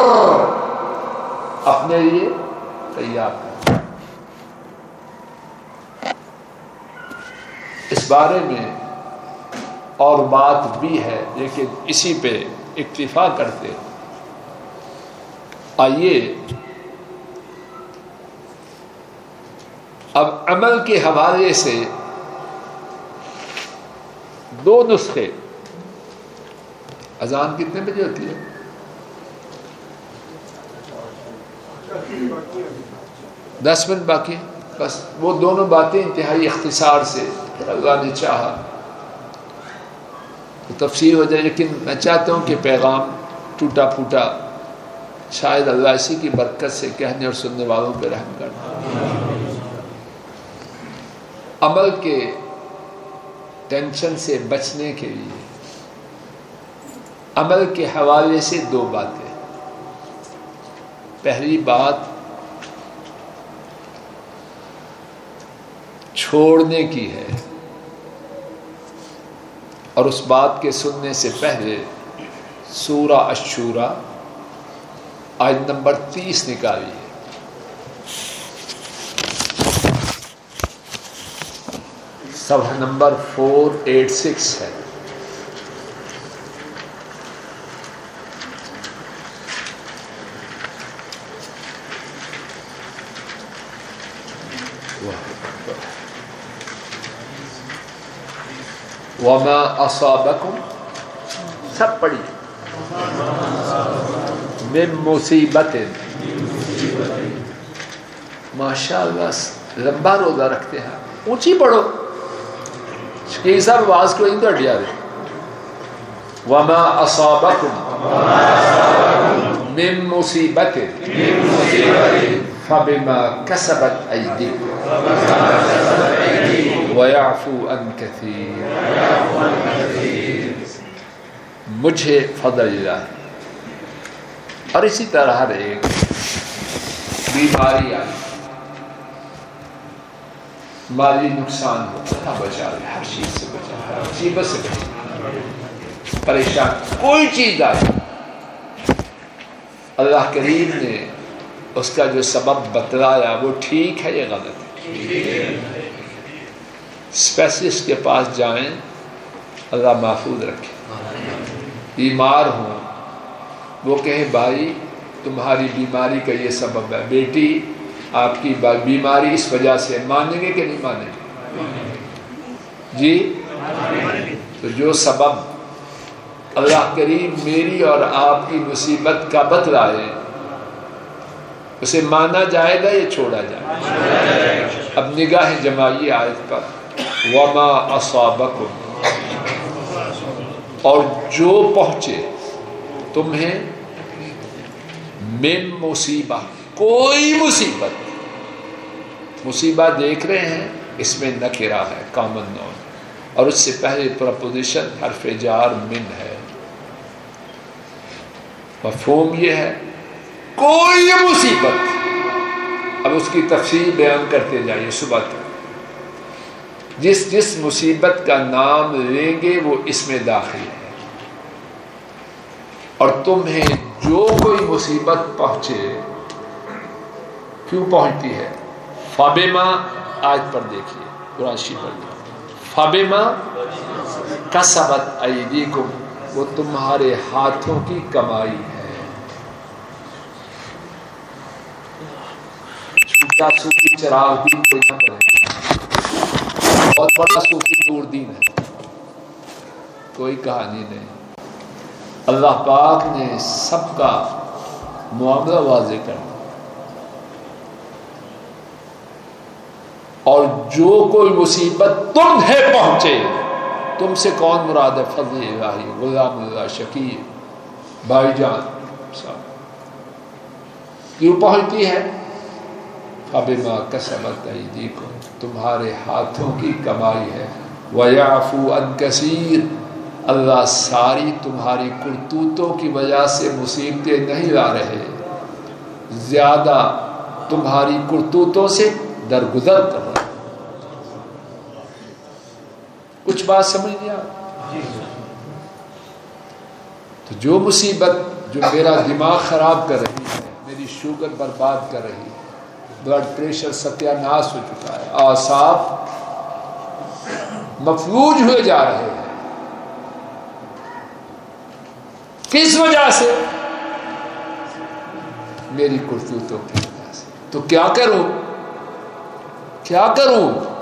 اپنے لیے تیار کر اس بارے میں اور بات بھی ہے، لیکن اسی پہ اکتفا کرتے آئیے اب عمل کے حوالے سے دو نسخے۔ اذان کتنے بجے ہوتی ہے؟ دس منٹ باقی بس وہ دونوں باتیں انتہائی اختصار سے۔ اللہ نے چاہا۔ تو تفصیل ہو جائے، لیکن میں چاہتا ہوں کہ پیغام ٹوٹا پھوٹا شاید اللہ اسی کی برکت سے کہنے اور سننے والوں پہ رحم کرنا۔ عمل کے ٹینشن سے بچنے کے لیے۔ عمل کے حوالے سے دو باتیں۔ پہلی بات، چھوڑنے کی ہے۔ اور اس بات کے سننے سے پہلے سورہ اشورا آج نمبر تیس نکالیے۔ صفحہ نمبر فور ایٹ سکس ہے۔ وما اصابکم سب پڑھی۔ من مصیبت ماشاء اللہ لمبا روزہ رکھتے ہیں۔ اونچی پڑھو۔ شکیل صاحب آواز کو نہیں تو ہٹیا دے وما اصابکم من مصیبت فبما کسبت ایدیکم ویعفو ان کثیر مجھے فضل اللہ اور اسی طرح ہر ایک بیماری آئی۔ مالی نقصان ہو بچا لے، ہر چیز سے بچا، ہر مصیبت سے بچا۔ پریشان، کوئی چیز آئی اللہ کریم نے اس کا جو سبب بتلایا، وہ ٹھیک ہے یا غلط؟ ہے اسپیشلسٹ کے پاس جائیں، اللہ محفوظ رکھے۔ بیمار ہوں، وہ کہے، بھائی، تمہاری بیماری کا یہ سبب ہے۔ بیٹی آپ کی بیماری اس وجہ سے مانیں گے کہ نہیں مانیں گے؟ جی؟ تو جو سبب اللہ کریم میری اور آپ کی مصیبت کا بتلائے اسے مانا جائے گا یا چھوڑا جائے گا؟ اب نگاہ جمائی آیت پر، وما اصابکم اور جو پہنچے تمہیں، من مصیبت کوئی مصیبت مصیبت دیکھ رہے ہیں، اس میں نکرا ہے کامن نون اور اس سے پہلے پرپوزیشن حرف جار من ہے۔ مفہوم یہ ہے، کوئی مصیبت۔ اب اس کی تفصیل بیان کرتے جائیے صبح تک۔ جس جس مصیبت کا نام لیں گے، وہ اس میں داخل ہے۔ اور تمہیں جو کوئی مصیبت پہنچے، کیوں پہنچتی ہے؟ فابیما آج پر دیکھیے قرآشی پر فابیما کا سبت ایدی کو وہ تمہارے ہاتھوں کی کمائی ہے۔ چھوٹا صوفی چراغ بھی کوئی نہ کرے۔ بہت بڑا صوفی نور دین ہے۔ کوئی کہانی نہیں۔ اللہ پاک نے سب کا معاملہ واضح کر دیا۔ اور جو کوئی مصیبت تم ہے پہنچے، تم سے کون مراد ہے؟ فضل الہی، غلام اللہ شکیر بھائی جان صاحب کیوں پہنچتی ہے؟ اب ماں کسبت ایدیکم، تمہارے ہاتھوں کی کمائی ہے۔ ویافو ان کثیر، اللہ ساری تمہاری کرتوتوں کی وجہ سے مصیبتیں نہیں لا رہے۔ زیادہ تمہاری کرتوتوں سے درگزر کر رہے کچھ بات سمجھ لیا تو جو مصیبت جو میرا دماغ خراب کر رہی ہے، میری شوگر برباد کر رہی ہے بلڈ پریشر ستیہ ناش ہو چکا ہے آساب مفلوج ہوئے جا رہے ہیں۔ کس وجہ سے؟ میری کرتوتوں کی وجہ سے۔ تو کیا کروں؟ کیا کروں؟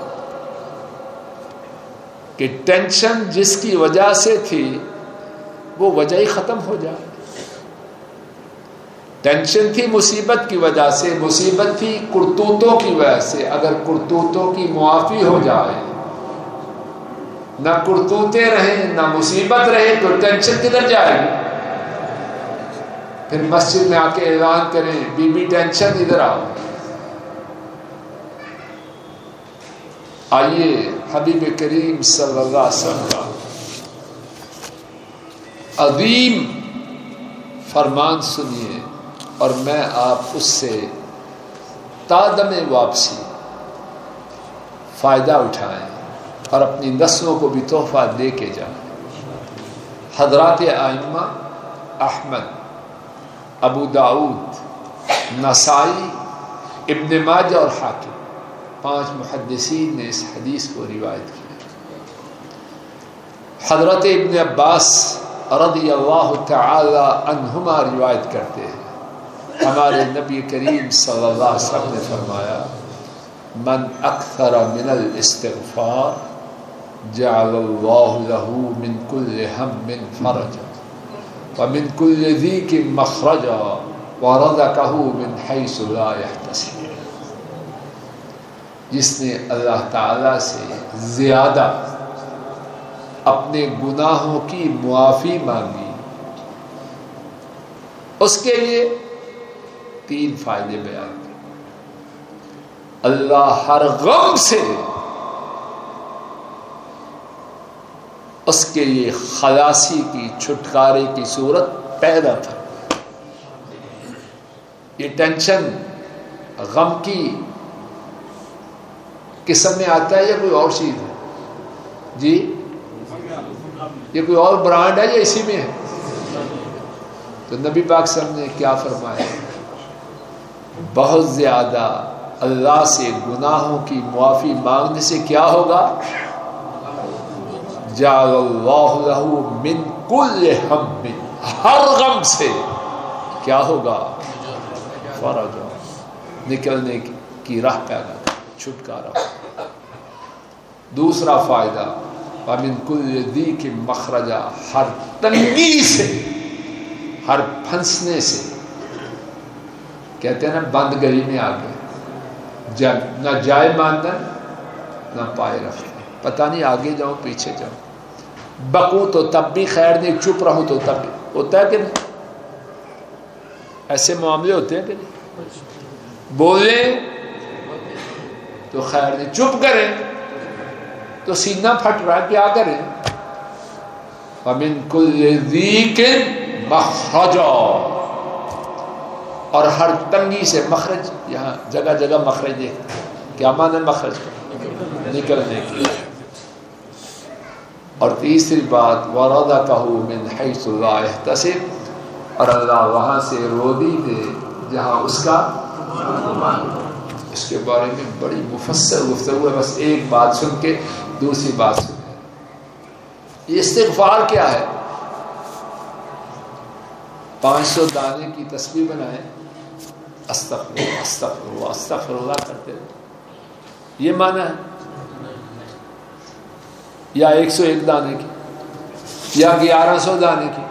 کہ ٹینشن جس کی وجہ سے تھی، وہ وجہ ہی ختم ہو جائے۔ ٹینشن تھی مصیبت کی وجہ سے، مصیبت تھی کرتوتوں کی وجہ سے۔ اگر کرتوتوں کی معافی ہو جائے، نہ کرتوتے رہیں، نہ مصیبت رہے، تو ٹینشن کدھر جائے؟ گی پھر مسجد میں آ کے اعلان کریں، بی بی ٹینشن ادھر آؤ۔ آئیے حبیب کریم صلی اللہ علیہ وسلم عظیم فرمان سنیے اور میں آپ اس سے تادم واپسی فائدہ اٹھائیں اور اپنی نسلوں کو بھی تحفہ دے کے جائیں۔ حضرات آئمہ احمد، ابو داود نسائی، ابن ماجہ اور حاکم۔ پانچ محدثین نے اس حدیث کو روایت کیا۔ حضرت ابن عباس رضی اللہ تعالی عنہما روایت کرتے ہیں۔ ہمارے نبی کریم صلی اللہ علیہ وسلم نے فرمایا، من اکثر من الاستغفار جعل اللہ له من كل هم فرجا ومن كل ذيك مخرجا ورزقه من حيث لا يحتسب جس نے اللہ تعالی سے زیادہ اپنے گناہوں کی معافی مانگی۔ اس کے لیے تین فائدے بیان کر اللہ ہر غم سے اس کے لیے خلاصی کی، چھٹکارے کی صورت پیدا تھا۔ یہ ٹینشن، غم کی قسم میں آتا ہے یا کوئی اور چیز ہے؟ جی؟ یہ کوئی اور برانڈ ہے یا اسی میں ہے؟ تو نبی پاک صاحب نے کیا فرمایا؟ بہت زیادہ اللہ سے گناہوں کی معافی مانگنے سے کیا ہوگا؟ جال اللہ له من کل ہم، ہر غم سے کیا ہوگا؟ فرج، نکلنے کی راہ پیدا چھٹکارا۔ دوسرا فائدہ ومن کل دی مخرجہ ہر تنگی سے، ہر پھنسنے سے۔ کہتے ہیں نا، بند گری میں آ گئے۔ نہ جائے ماندن، نہ پائے رکھنا پتہ نہیں آگے جاؤ پیچھے جاؤ بکو تو تب بھی خیر نہیں، چپ رہو تو تب بھی۔ ہوتا ہے کہ نہیں؟ ایسے معاملے ہوتے ہیں کہ نہیں؟ بولے تو خیر نہیں، چپ کریں۔ تو سینہ پھٹ رہا ہے کیا کریں۔ وَمِن كُلِّ ذِيكٍ مَخْرَجَا اور ہر تنگی سے مخرج، یہاں جگہ جگہ مخرج دیکھتے ہیں کیا مانا مخرج؟ نکلنے کی اور تیسری بات وردا کہو من حیث اللہ احتسب اور اللہ وہاں سے رودی دے، جہاں اس کا اس کے بارے میں بڑی مفصل گفتگو ہے۔ بس ایک بات سن کے دوسری بات سن یہ استغفار کیا ہے؟ پانچ سو دانے کی تصویر بنائیں۔ استغفر اللہ استغفر اللہ استغفر اللہ کرتے رہے یہ معنی ہے۔ یا ایک سو ایک دانے کی۔ یا گیارہ سو دانے کی۔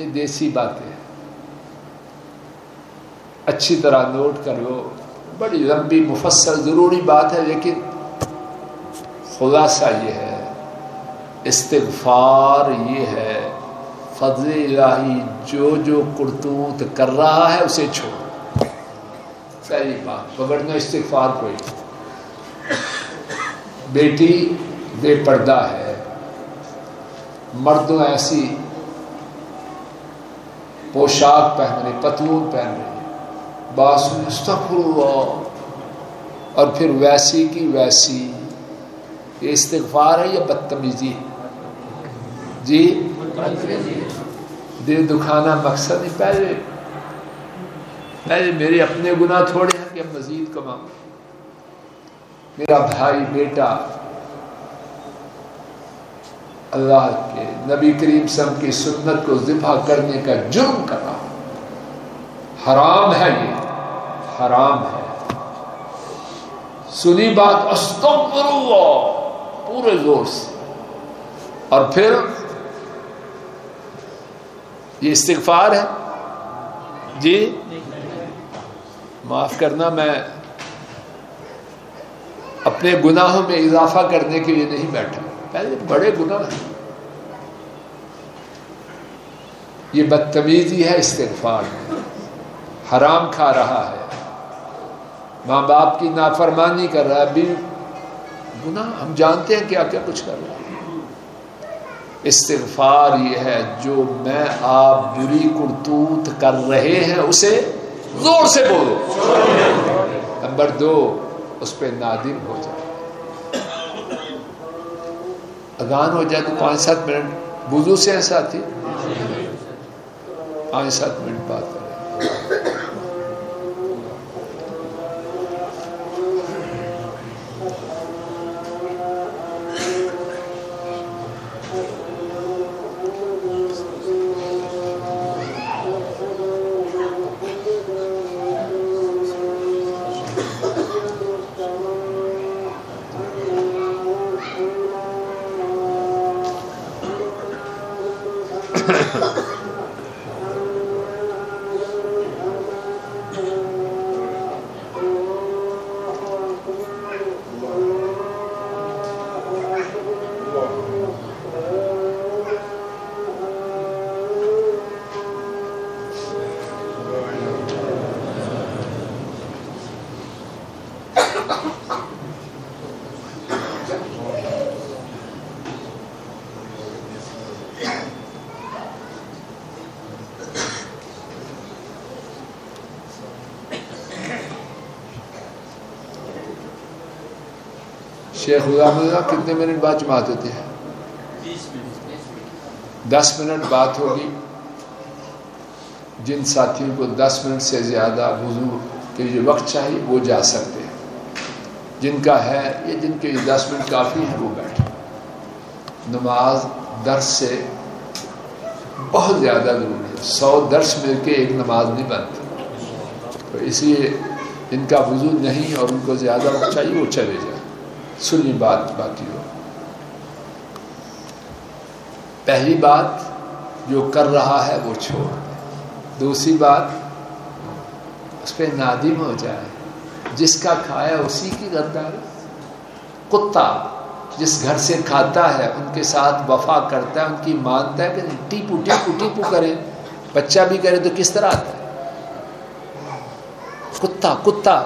یہ دیسی باتیں اچھی طرح نوٹ کر لو۔ بڑی لمبی مفصل ضروری بات ہے، لیکن خلاصہ یہ ہے، استغفار یہ ہے، فضل الہی جو جو کرتوت کر رہا ہے اسے چھوڑ۔ پہلی بات، پکڑنا استغفار کوئی۔ بیٹی، بے پردہ ہے۔ مردوں ایسی پوشاک پہن رہے پتلون پہن رہے باس مستقل اور پھر ویسی کی ویسی۔ یہ استغفار ہے یا بدتمیزی جی؟ دل دکھانا مقصد نہیں۔ پہلے پہلے میرے اپنے گناہ تھوڑے ہیں کہ مزید کماؤں۔ میرا بھائی، بیٹا، اللہ کے نبی کریم سم کی سنت کو ذبح کرنے کا جرم کر رہا حرام ہے یہ۔ حرام ہے۔ سنی بات استغفروا پورے زور سے۔ اور پھر یہ استغفار ہے۔ جی؟ معاف کرنا، میں اپنے گناہوں میں اضافہ کرنے کے لیے نہیں بیٹھا۔ پہلے بڑے گناہ۔ ہیں یہ بدتمیزی ہے، استغفار۔ میں حرام کھا رہا ہے۔ ماں باپ کی نافرمانی کر رہا ہے بھی گناہ، ہم جانتے ہیں کیا کیا کچھ کر رہا ہے۔ استغفار یہ ہے، جو میں آپ بری کرتوت کر رہے ہیں، اسے زور سے بولو۔ نمبر دو، اس پہ نادم ہو جائے۔ اگان ہو جائے تو پانچ سات منٹ۔ بزو سے ہیں ساتھی؟ پانچ سات منٹ بات شیخ غلام اللہ کتنے منٹ بعد جماعت ہوتی ہے؟ دس منٹ بات ہوگی۔ جن ساتھیوں کو دس منٹ سے زیادہ وضو کے لیے وقت چاہیے، وہ جا سکتے ہیں۔ جن کا ہے یہ جن کے دس منٹ کافی ہیں، وہ بیٹھے۔ نماز درس سے بہت زیادہ ضروری ہے۔ سو درس مل کے ایک نماز نہیں بنتی تو اس لیے جن کا وضو نہیں اور ان کو زیادہ وقت چاہیے، وہ چلے جائیں۔ سنی بات، باقی ہو۔ پہلی بات جو کر رہا ہے، وہ چھوڑ۔ دوسری بات، اس پہ نادم ہو جائے جس کا کھایا اسی کی گردار کتا جس گھر سے کھاتا ہے، ان کے ساتھ وفا کرتا ہے، ان کی مانتا ہے کہ ٹیپو ٹیپو ٹیپو کرے۔ بچہ بھی کرے تو کس طرح آتا ہے؟ کتا کتا،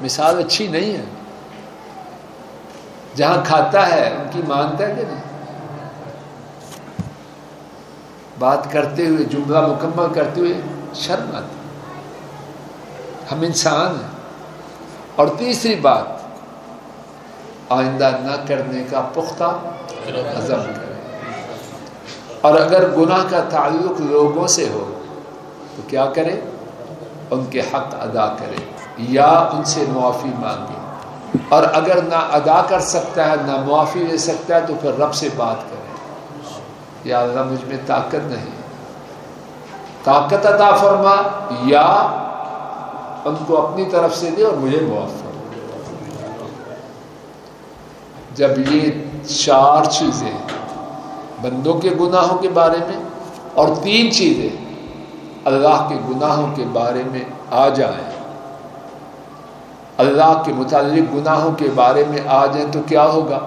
مثال اچھی نہیں ہے۔ جہاں کھاتا ہے، ان کی مانتا ہے کہ نہیں؟ بات کرتے ہوئے، جملہ مکمل کرتے ہوئے شرم آتی۔ ہم انسان ہیں۔ اور تیسری بات، آئندہ نہ کرنے کا پختہ عزم کرے۔ اور اگر گناہ کا تعلق لوگوں سے ہو، تو کیا کرے؟ ان کے حق ادا کرے، یا ان سے معافی مانگے۔ اور اگر نہ ادا کر سکتا ہے، نہ معافی لے سکتا ہے، تو پھر رب سے بات کرے۔ یا اللہ، مجھ میں طاقت نہیں۔ طاقت عطا فرما، یا ان کو اپنی طرف سے دے اور مجھے معاف فرما جب یہ چار چیزیں بندوں کے گناہوں کے بارے میں اور تین چیزیں اللہ کے گناہوں کے بارے میں آ جائیں، اللہ کے متعلق گناہوں کے بارے میں آ جائیں تو کیا ہوگا؟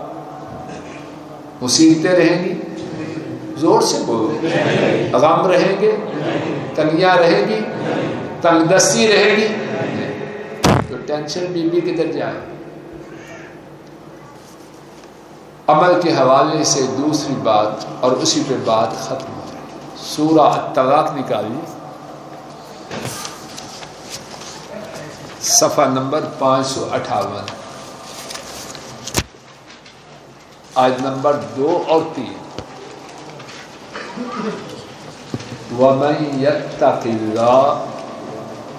مصیبتیں رہیں گی؟ زور سے بولو۔ غم رہیں گے؟ تنگیاں رہیں گی؟ تنگ دستی رہے گی؟ ٹینشن بی بی کدھر جائے۔ عمل کے حوالے سے دوسری بات اور اسی پہ بات ختم ہو رہی سورہ طلاق نکالی۔ صفحہ نمبر پانچ سو اٹھاون۔ آج نمبر دو اور تین۔ ومن يتق الله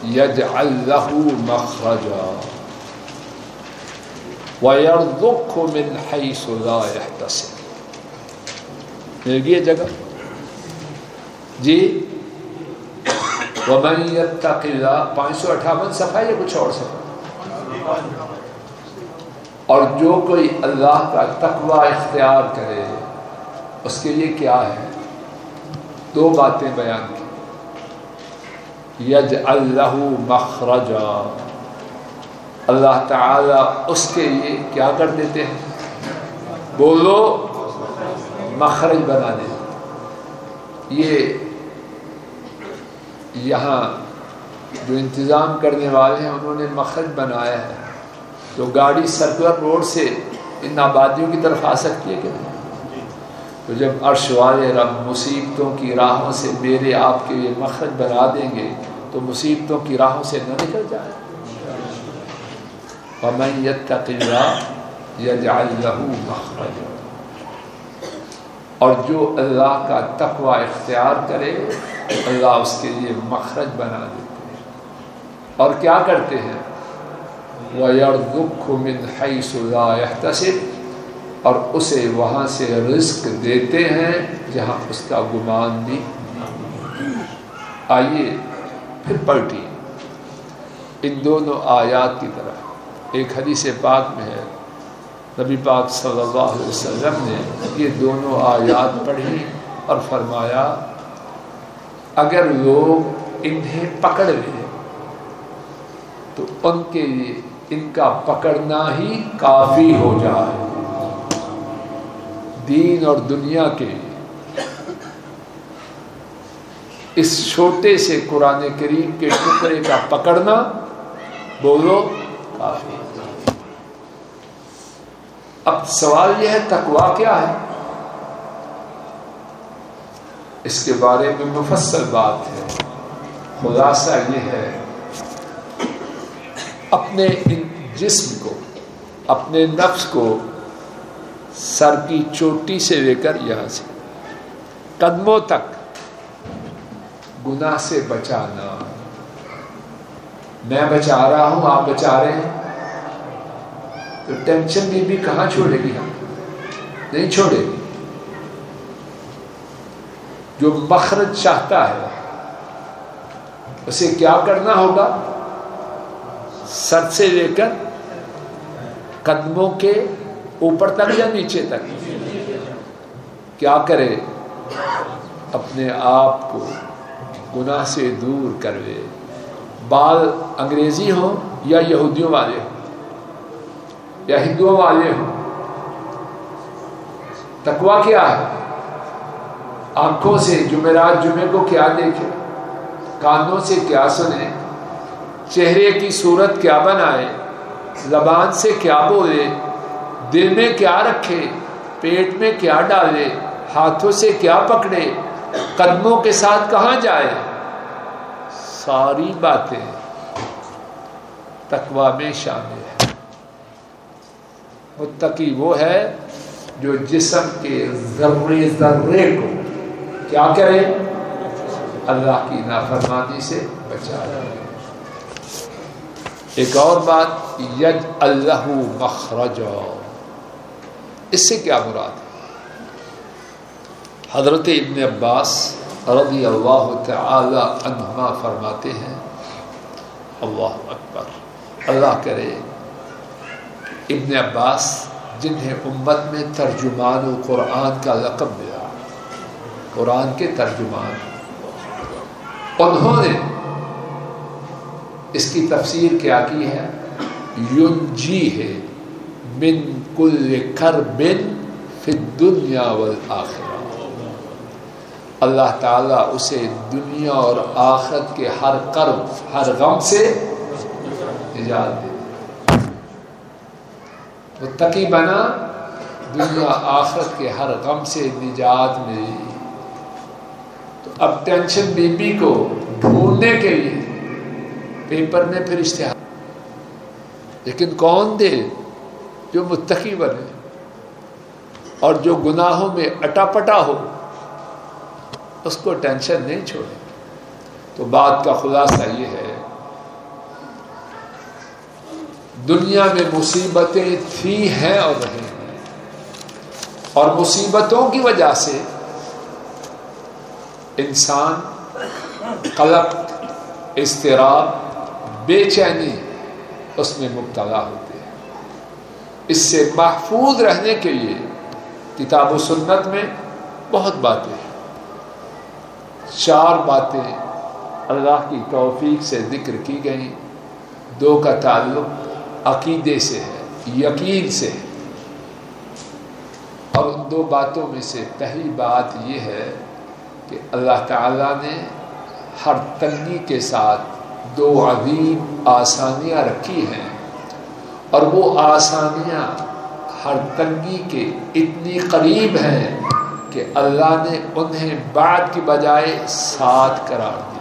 يجعل له مخرجا. ويرزقه من حيث لا يحتسب. مل گئی جگہ؟ جی؟ ومن يتق الله، پانچ سو اٹھاون صفحہ یا کچھ اور صفحہ؟ اور جو کوئی اللہ کا تقوی اختیار کرے، اس کے لیے کیا ہے؟ دو باتیں بیان کی۔ یج اللہ مخرجا۔ اللہ تعالی اس کے لیے کیا کر دیتے ہیں؟ بولو، مخرج بنا دے یہ یہاں جو انتظام کرنے والے ہیں، انہوں نے مخرج بنایا ہے۔ تو گاڑی سرکولر روڈ سے ان آبادیوں کی طرف آ سکتی ہے کہ نہیں؟ تو جب عرش والے رب مصیبتوں کی راہوں سے میرے آپ کے لیے مخرج بنا دیں گے تو مصیبتوں کی راہوں سے نہ نکل جائے۔ ومن يتق الله يجعل له مخرجا۔ اور جو اللہ کا تقوی اختیار کرے، اللہ اس کے لیے مخرج بنا دیتے ہیں۔ اور کیا کرتے ہیں؟ وَيَرْضُقْهُ مِنْ حَيْثُ لَا يَحْتَسِبْ۔ اور اسے وہاں سے رزق دیتے ہیں جہاں اس کا گمان بھی آئیے پھر پلٹی۔ ان دونوں آیات کی طرح ایک حدیث پاک میں ہے۔ نبی پاک صلی اللہ علیہ وسلم نے یہ دونوں آیات پڑھی اور فرمایا، اگر لوگ انہیں پکڑ لیں، تو ان کے لیے ان کا پکڑنا ہی کافی ہو جائے۔ دین اور دنیا کے اس چھوٹے سے قرآن کریم کے ٹکڑے کا پکڑنا بولو کافی اب سوال یہ ہے تقوا کیا ہے؟ اس کے بارے میں مفصل بات ہے۔ خلاصہ یہ ہے، اپنے جسم کو، اپنے نفس کو سر کی چوٹی سے لے کر یہاں سے، قدموں تک گناہ سے بچانا۔ میں بچا رہا ہوں آپ بچا رہے ہیں۔ تو ٹینشن بھی, بھی کہاں چھوڑے گی ہم؟ نہیں چھوڑے۔ گی جو مخرج چاہتا ہے اسے کیا کرنا ہوگا؟ سر سے لے کر قدموں کے اوپر تک یا نیچے تک؟ کیا کرے؟ اپنے آپ کو گناہ سے دور کروے بال انگریزی ہوں یا یہودیوں والے ہوں، یا ہندوؤں والے ہوں۔ تکوا کیا ہے؟ آنکھوں سے، جمعرات، جمعے کو کیا دیکھے؟ کانوں سے کیا سنے؟ چہرے کی صورت کیا بنائے؟ زبان سے کیا بولے؟ دل میں کیا رکھے؟ پیٹ میں کیا ڈالے؟ ہاتھوں سے کیا پکڑے؟ قدموں کے ساتھ کہاں جائے؟ ساری باتیں تقوا میں شامل ہے متقی وہ ہے جو جسم کے ذرے ذرے کو کیا کرے؟ اللہ کی نافرمانی سے بچا رہے ایک اور بات، یج اللہ مخرج اس سے کیا مراد؟ حضرت ابن عباس رضی اللہ تعالی عنہما فرماتے ہیں، اللہ اکبر، اللہ کرے، ابن عباس جنہیں امت میں ترجمان و قرآن کا لقب ملا، قرآن کے ترجمان، انہوں نے اس کی تفسیر کیا کی ہے؟ یونجی ہے من کل کرب فی الدنیا والآخرہ۔ اللہ تعالیٰ اسے دنیا اور آخرت کے ہر کرب ہر غم سے نجات دے متقی بنا، دنیا، آخرت کے ہر غم سے نجات ملی تو اب ٹینشن بی بی کو ڈھونڈنے کے لیے پیپر میں پھر اشتہار۔ لیکن کون دے؟ جو متقی بنے اور جو گناہوں میں اٹا پٹا ہو۔ اس کو ٹینشن نہیں چھوڑے تو بات کا خلاصہ یہ ہے، دنیا میں مصیبتیں تھی ہیں اور رہے ہیں اور مصیبتوں کی وجہ سے انسان قلق، اضطراب، بے چینی اس میں مبتلا ہوتے ہیں۔ اس سے محفوظ رہنے کے لیے کتاب و سنت میں بہت باتیں ہیں۔ چار باتیں اللہ کی توفیق سے ذکر کی گئیں۔ دو کا تعلق عقیدے سے ہے، یقین سے۔ ہے اور ان دو باتوں میں سے پہلی بات یہ ہے کہ اللہ تعالیٰ نے ہر تنگی کے ساتھ دو عظیم آسانیاں رکھی ہیں۔ اور وہ آسانیاں ہر تنگی کے اتنی قریب ہیں کہ اللہ نے انہیں بعد کی بجائے ساتھ قرار دیا۔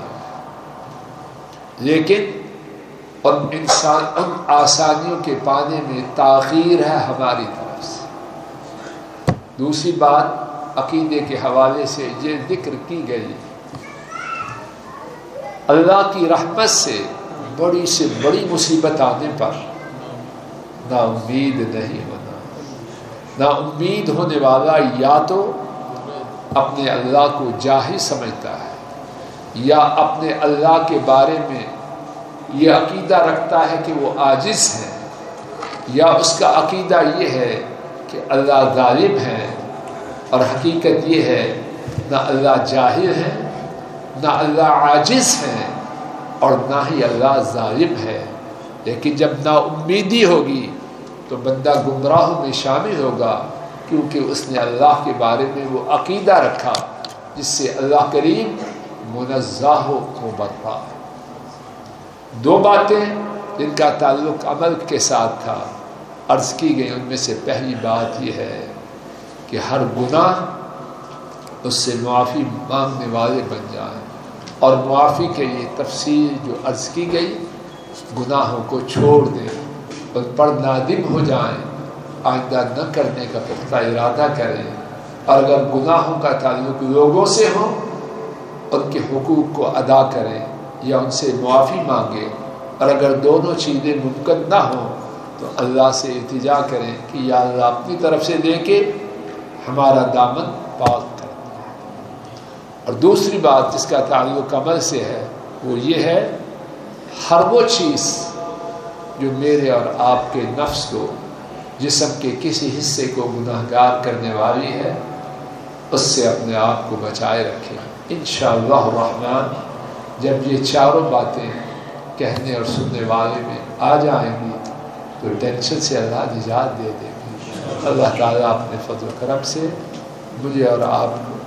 لیکن ان انسان، ان آسانیوں کے پانے میں تاخیر ہے ہماری طرف سے۔ دوسری بات عقیدے کے حوالے سے یہ ذکر کی گئی، اللہ کی رحمت سے بڑی سے بڑی مصیبت آنے پر نا امید نہیں ہونا۔ نا امید ہونے والا یا تو اپنے اللہ کو جاہی سمجھتا ہے یا اپنے اللہ کے بارے میں یہ عقیدہ رکھتا ہے کہ وہ عاجز ہے، یا اس کا عقیدہ یہ ہے کہ اللہ غالب ہے اور حقیقت یہ ہے، نہ اللہ جاہر ہے، نہ اللہ عاجز ہے اور نہ ہی اللہ ظالم ہے۔ لیکن جب نا امیدی ہوگی تو بندہ گمراہوں میں شامل ہوگا۔ کیونکہ اس نے اللہ کے بارے میں وہ عقیدہ رکھا جس سے اللہ کریم منزہ ہو برپا دو باتیں جن کا تعلق عمل کے ساتھ تھا۔ عرض کی گئی، ان میں سے پہلی بات یہ ہے کہ ہر گناہ اس سے معافی مانگنے والے بن جائیں۔ اور معافی کے لیے تفصیل جو عرض کی گئی، گناہوں کو چھوڑ دیں اور پر نادم ہو جائیں۔ آئندہ نہ کرنے کا پختہ ارادہ کریں اور اگر گناہوں کا تعلق لوگوں سے ہو، ان کے حقوق کو ادا کریں یا ان سے معافی مانگے اور اگر دونوں چیزیں ممکن نہ ہوں، تو اللہ سے التجا کریں کہ یا اللہ اپنی طرف سے دے کے ہمارا دامن پاک کر اور دوسری بات جس کا تعلق عمل سے ہے، وہ یہ ہے، ہر وہ چیز جو میرے اور آپ کے نفس کو جسم کے کسی حصے کو گناہ گار کرنے والی ہے، اس سے اپنے آپ کو بچائے رکھے۔ ان شاء اللہ الرحمن، جب یہ چاروں باتیں کہنے اور سننے والے میں آ جائیں گی، تو ٹینشن سے اللہ نجات دے دے گی۔ اللہ تعالیٰ اپنے فضل و کرم سے مجھے اور آپ کو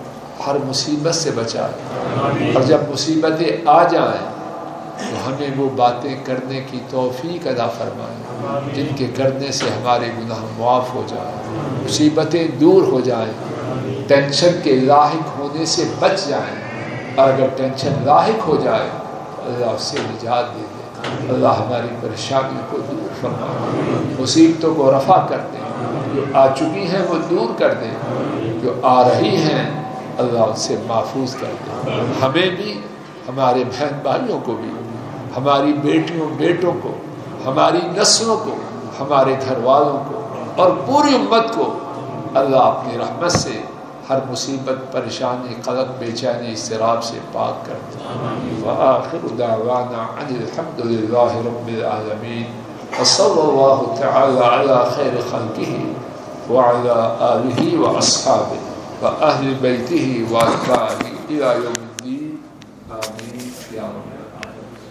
ہر مصیبت سے بچائے۔ اور جب مصیبتیں آ جائیں تو ہمیں وہ باتیں کرنے کی توفیق ادا فرمائیں جن کے کرنے سے ہمارے گناہ معاف ہو جائیں مصیبتیں دور ہو جائیں ٹینشن کے لاحق ہونے سے بچ جائیں اور اگر ٹینشن لاحق ہو جائے، تو اللہ اس سے نجات دے دے۔ اللہ ہماری پریشانی کو دور فرمائے۔ مصیبتوں کو رفع کر دیں جو آ چکی ہیں، وہ دور کر دیں جو آ رہی ہیں، اللہ ان سے محفوظ کر دے۔ ہمیں بھی، ہمارے بہن بھائیوں کو بھی ہماری بیٹیوں بیٹوں کو، ہماری نسلوں کو، ہمارے گھر والوں کو اور پوری امت کو اللہ اپنی رحمت سے ہر مصیبت، پریشانی، قلق، بے چینی، اضطراب سے پاک کر دے۔ رب العالمین۔ وصلی اللہ تعالی علی خیر خلقه وعلى آلہ واصحابہ وأهل بيته وأتباعه إلى يوم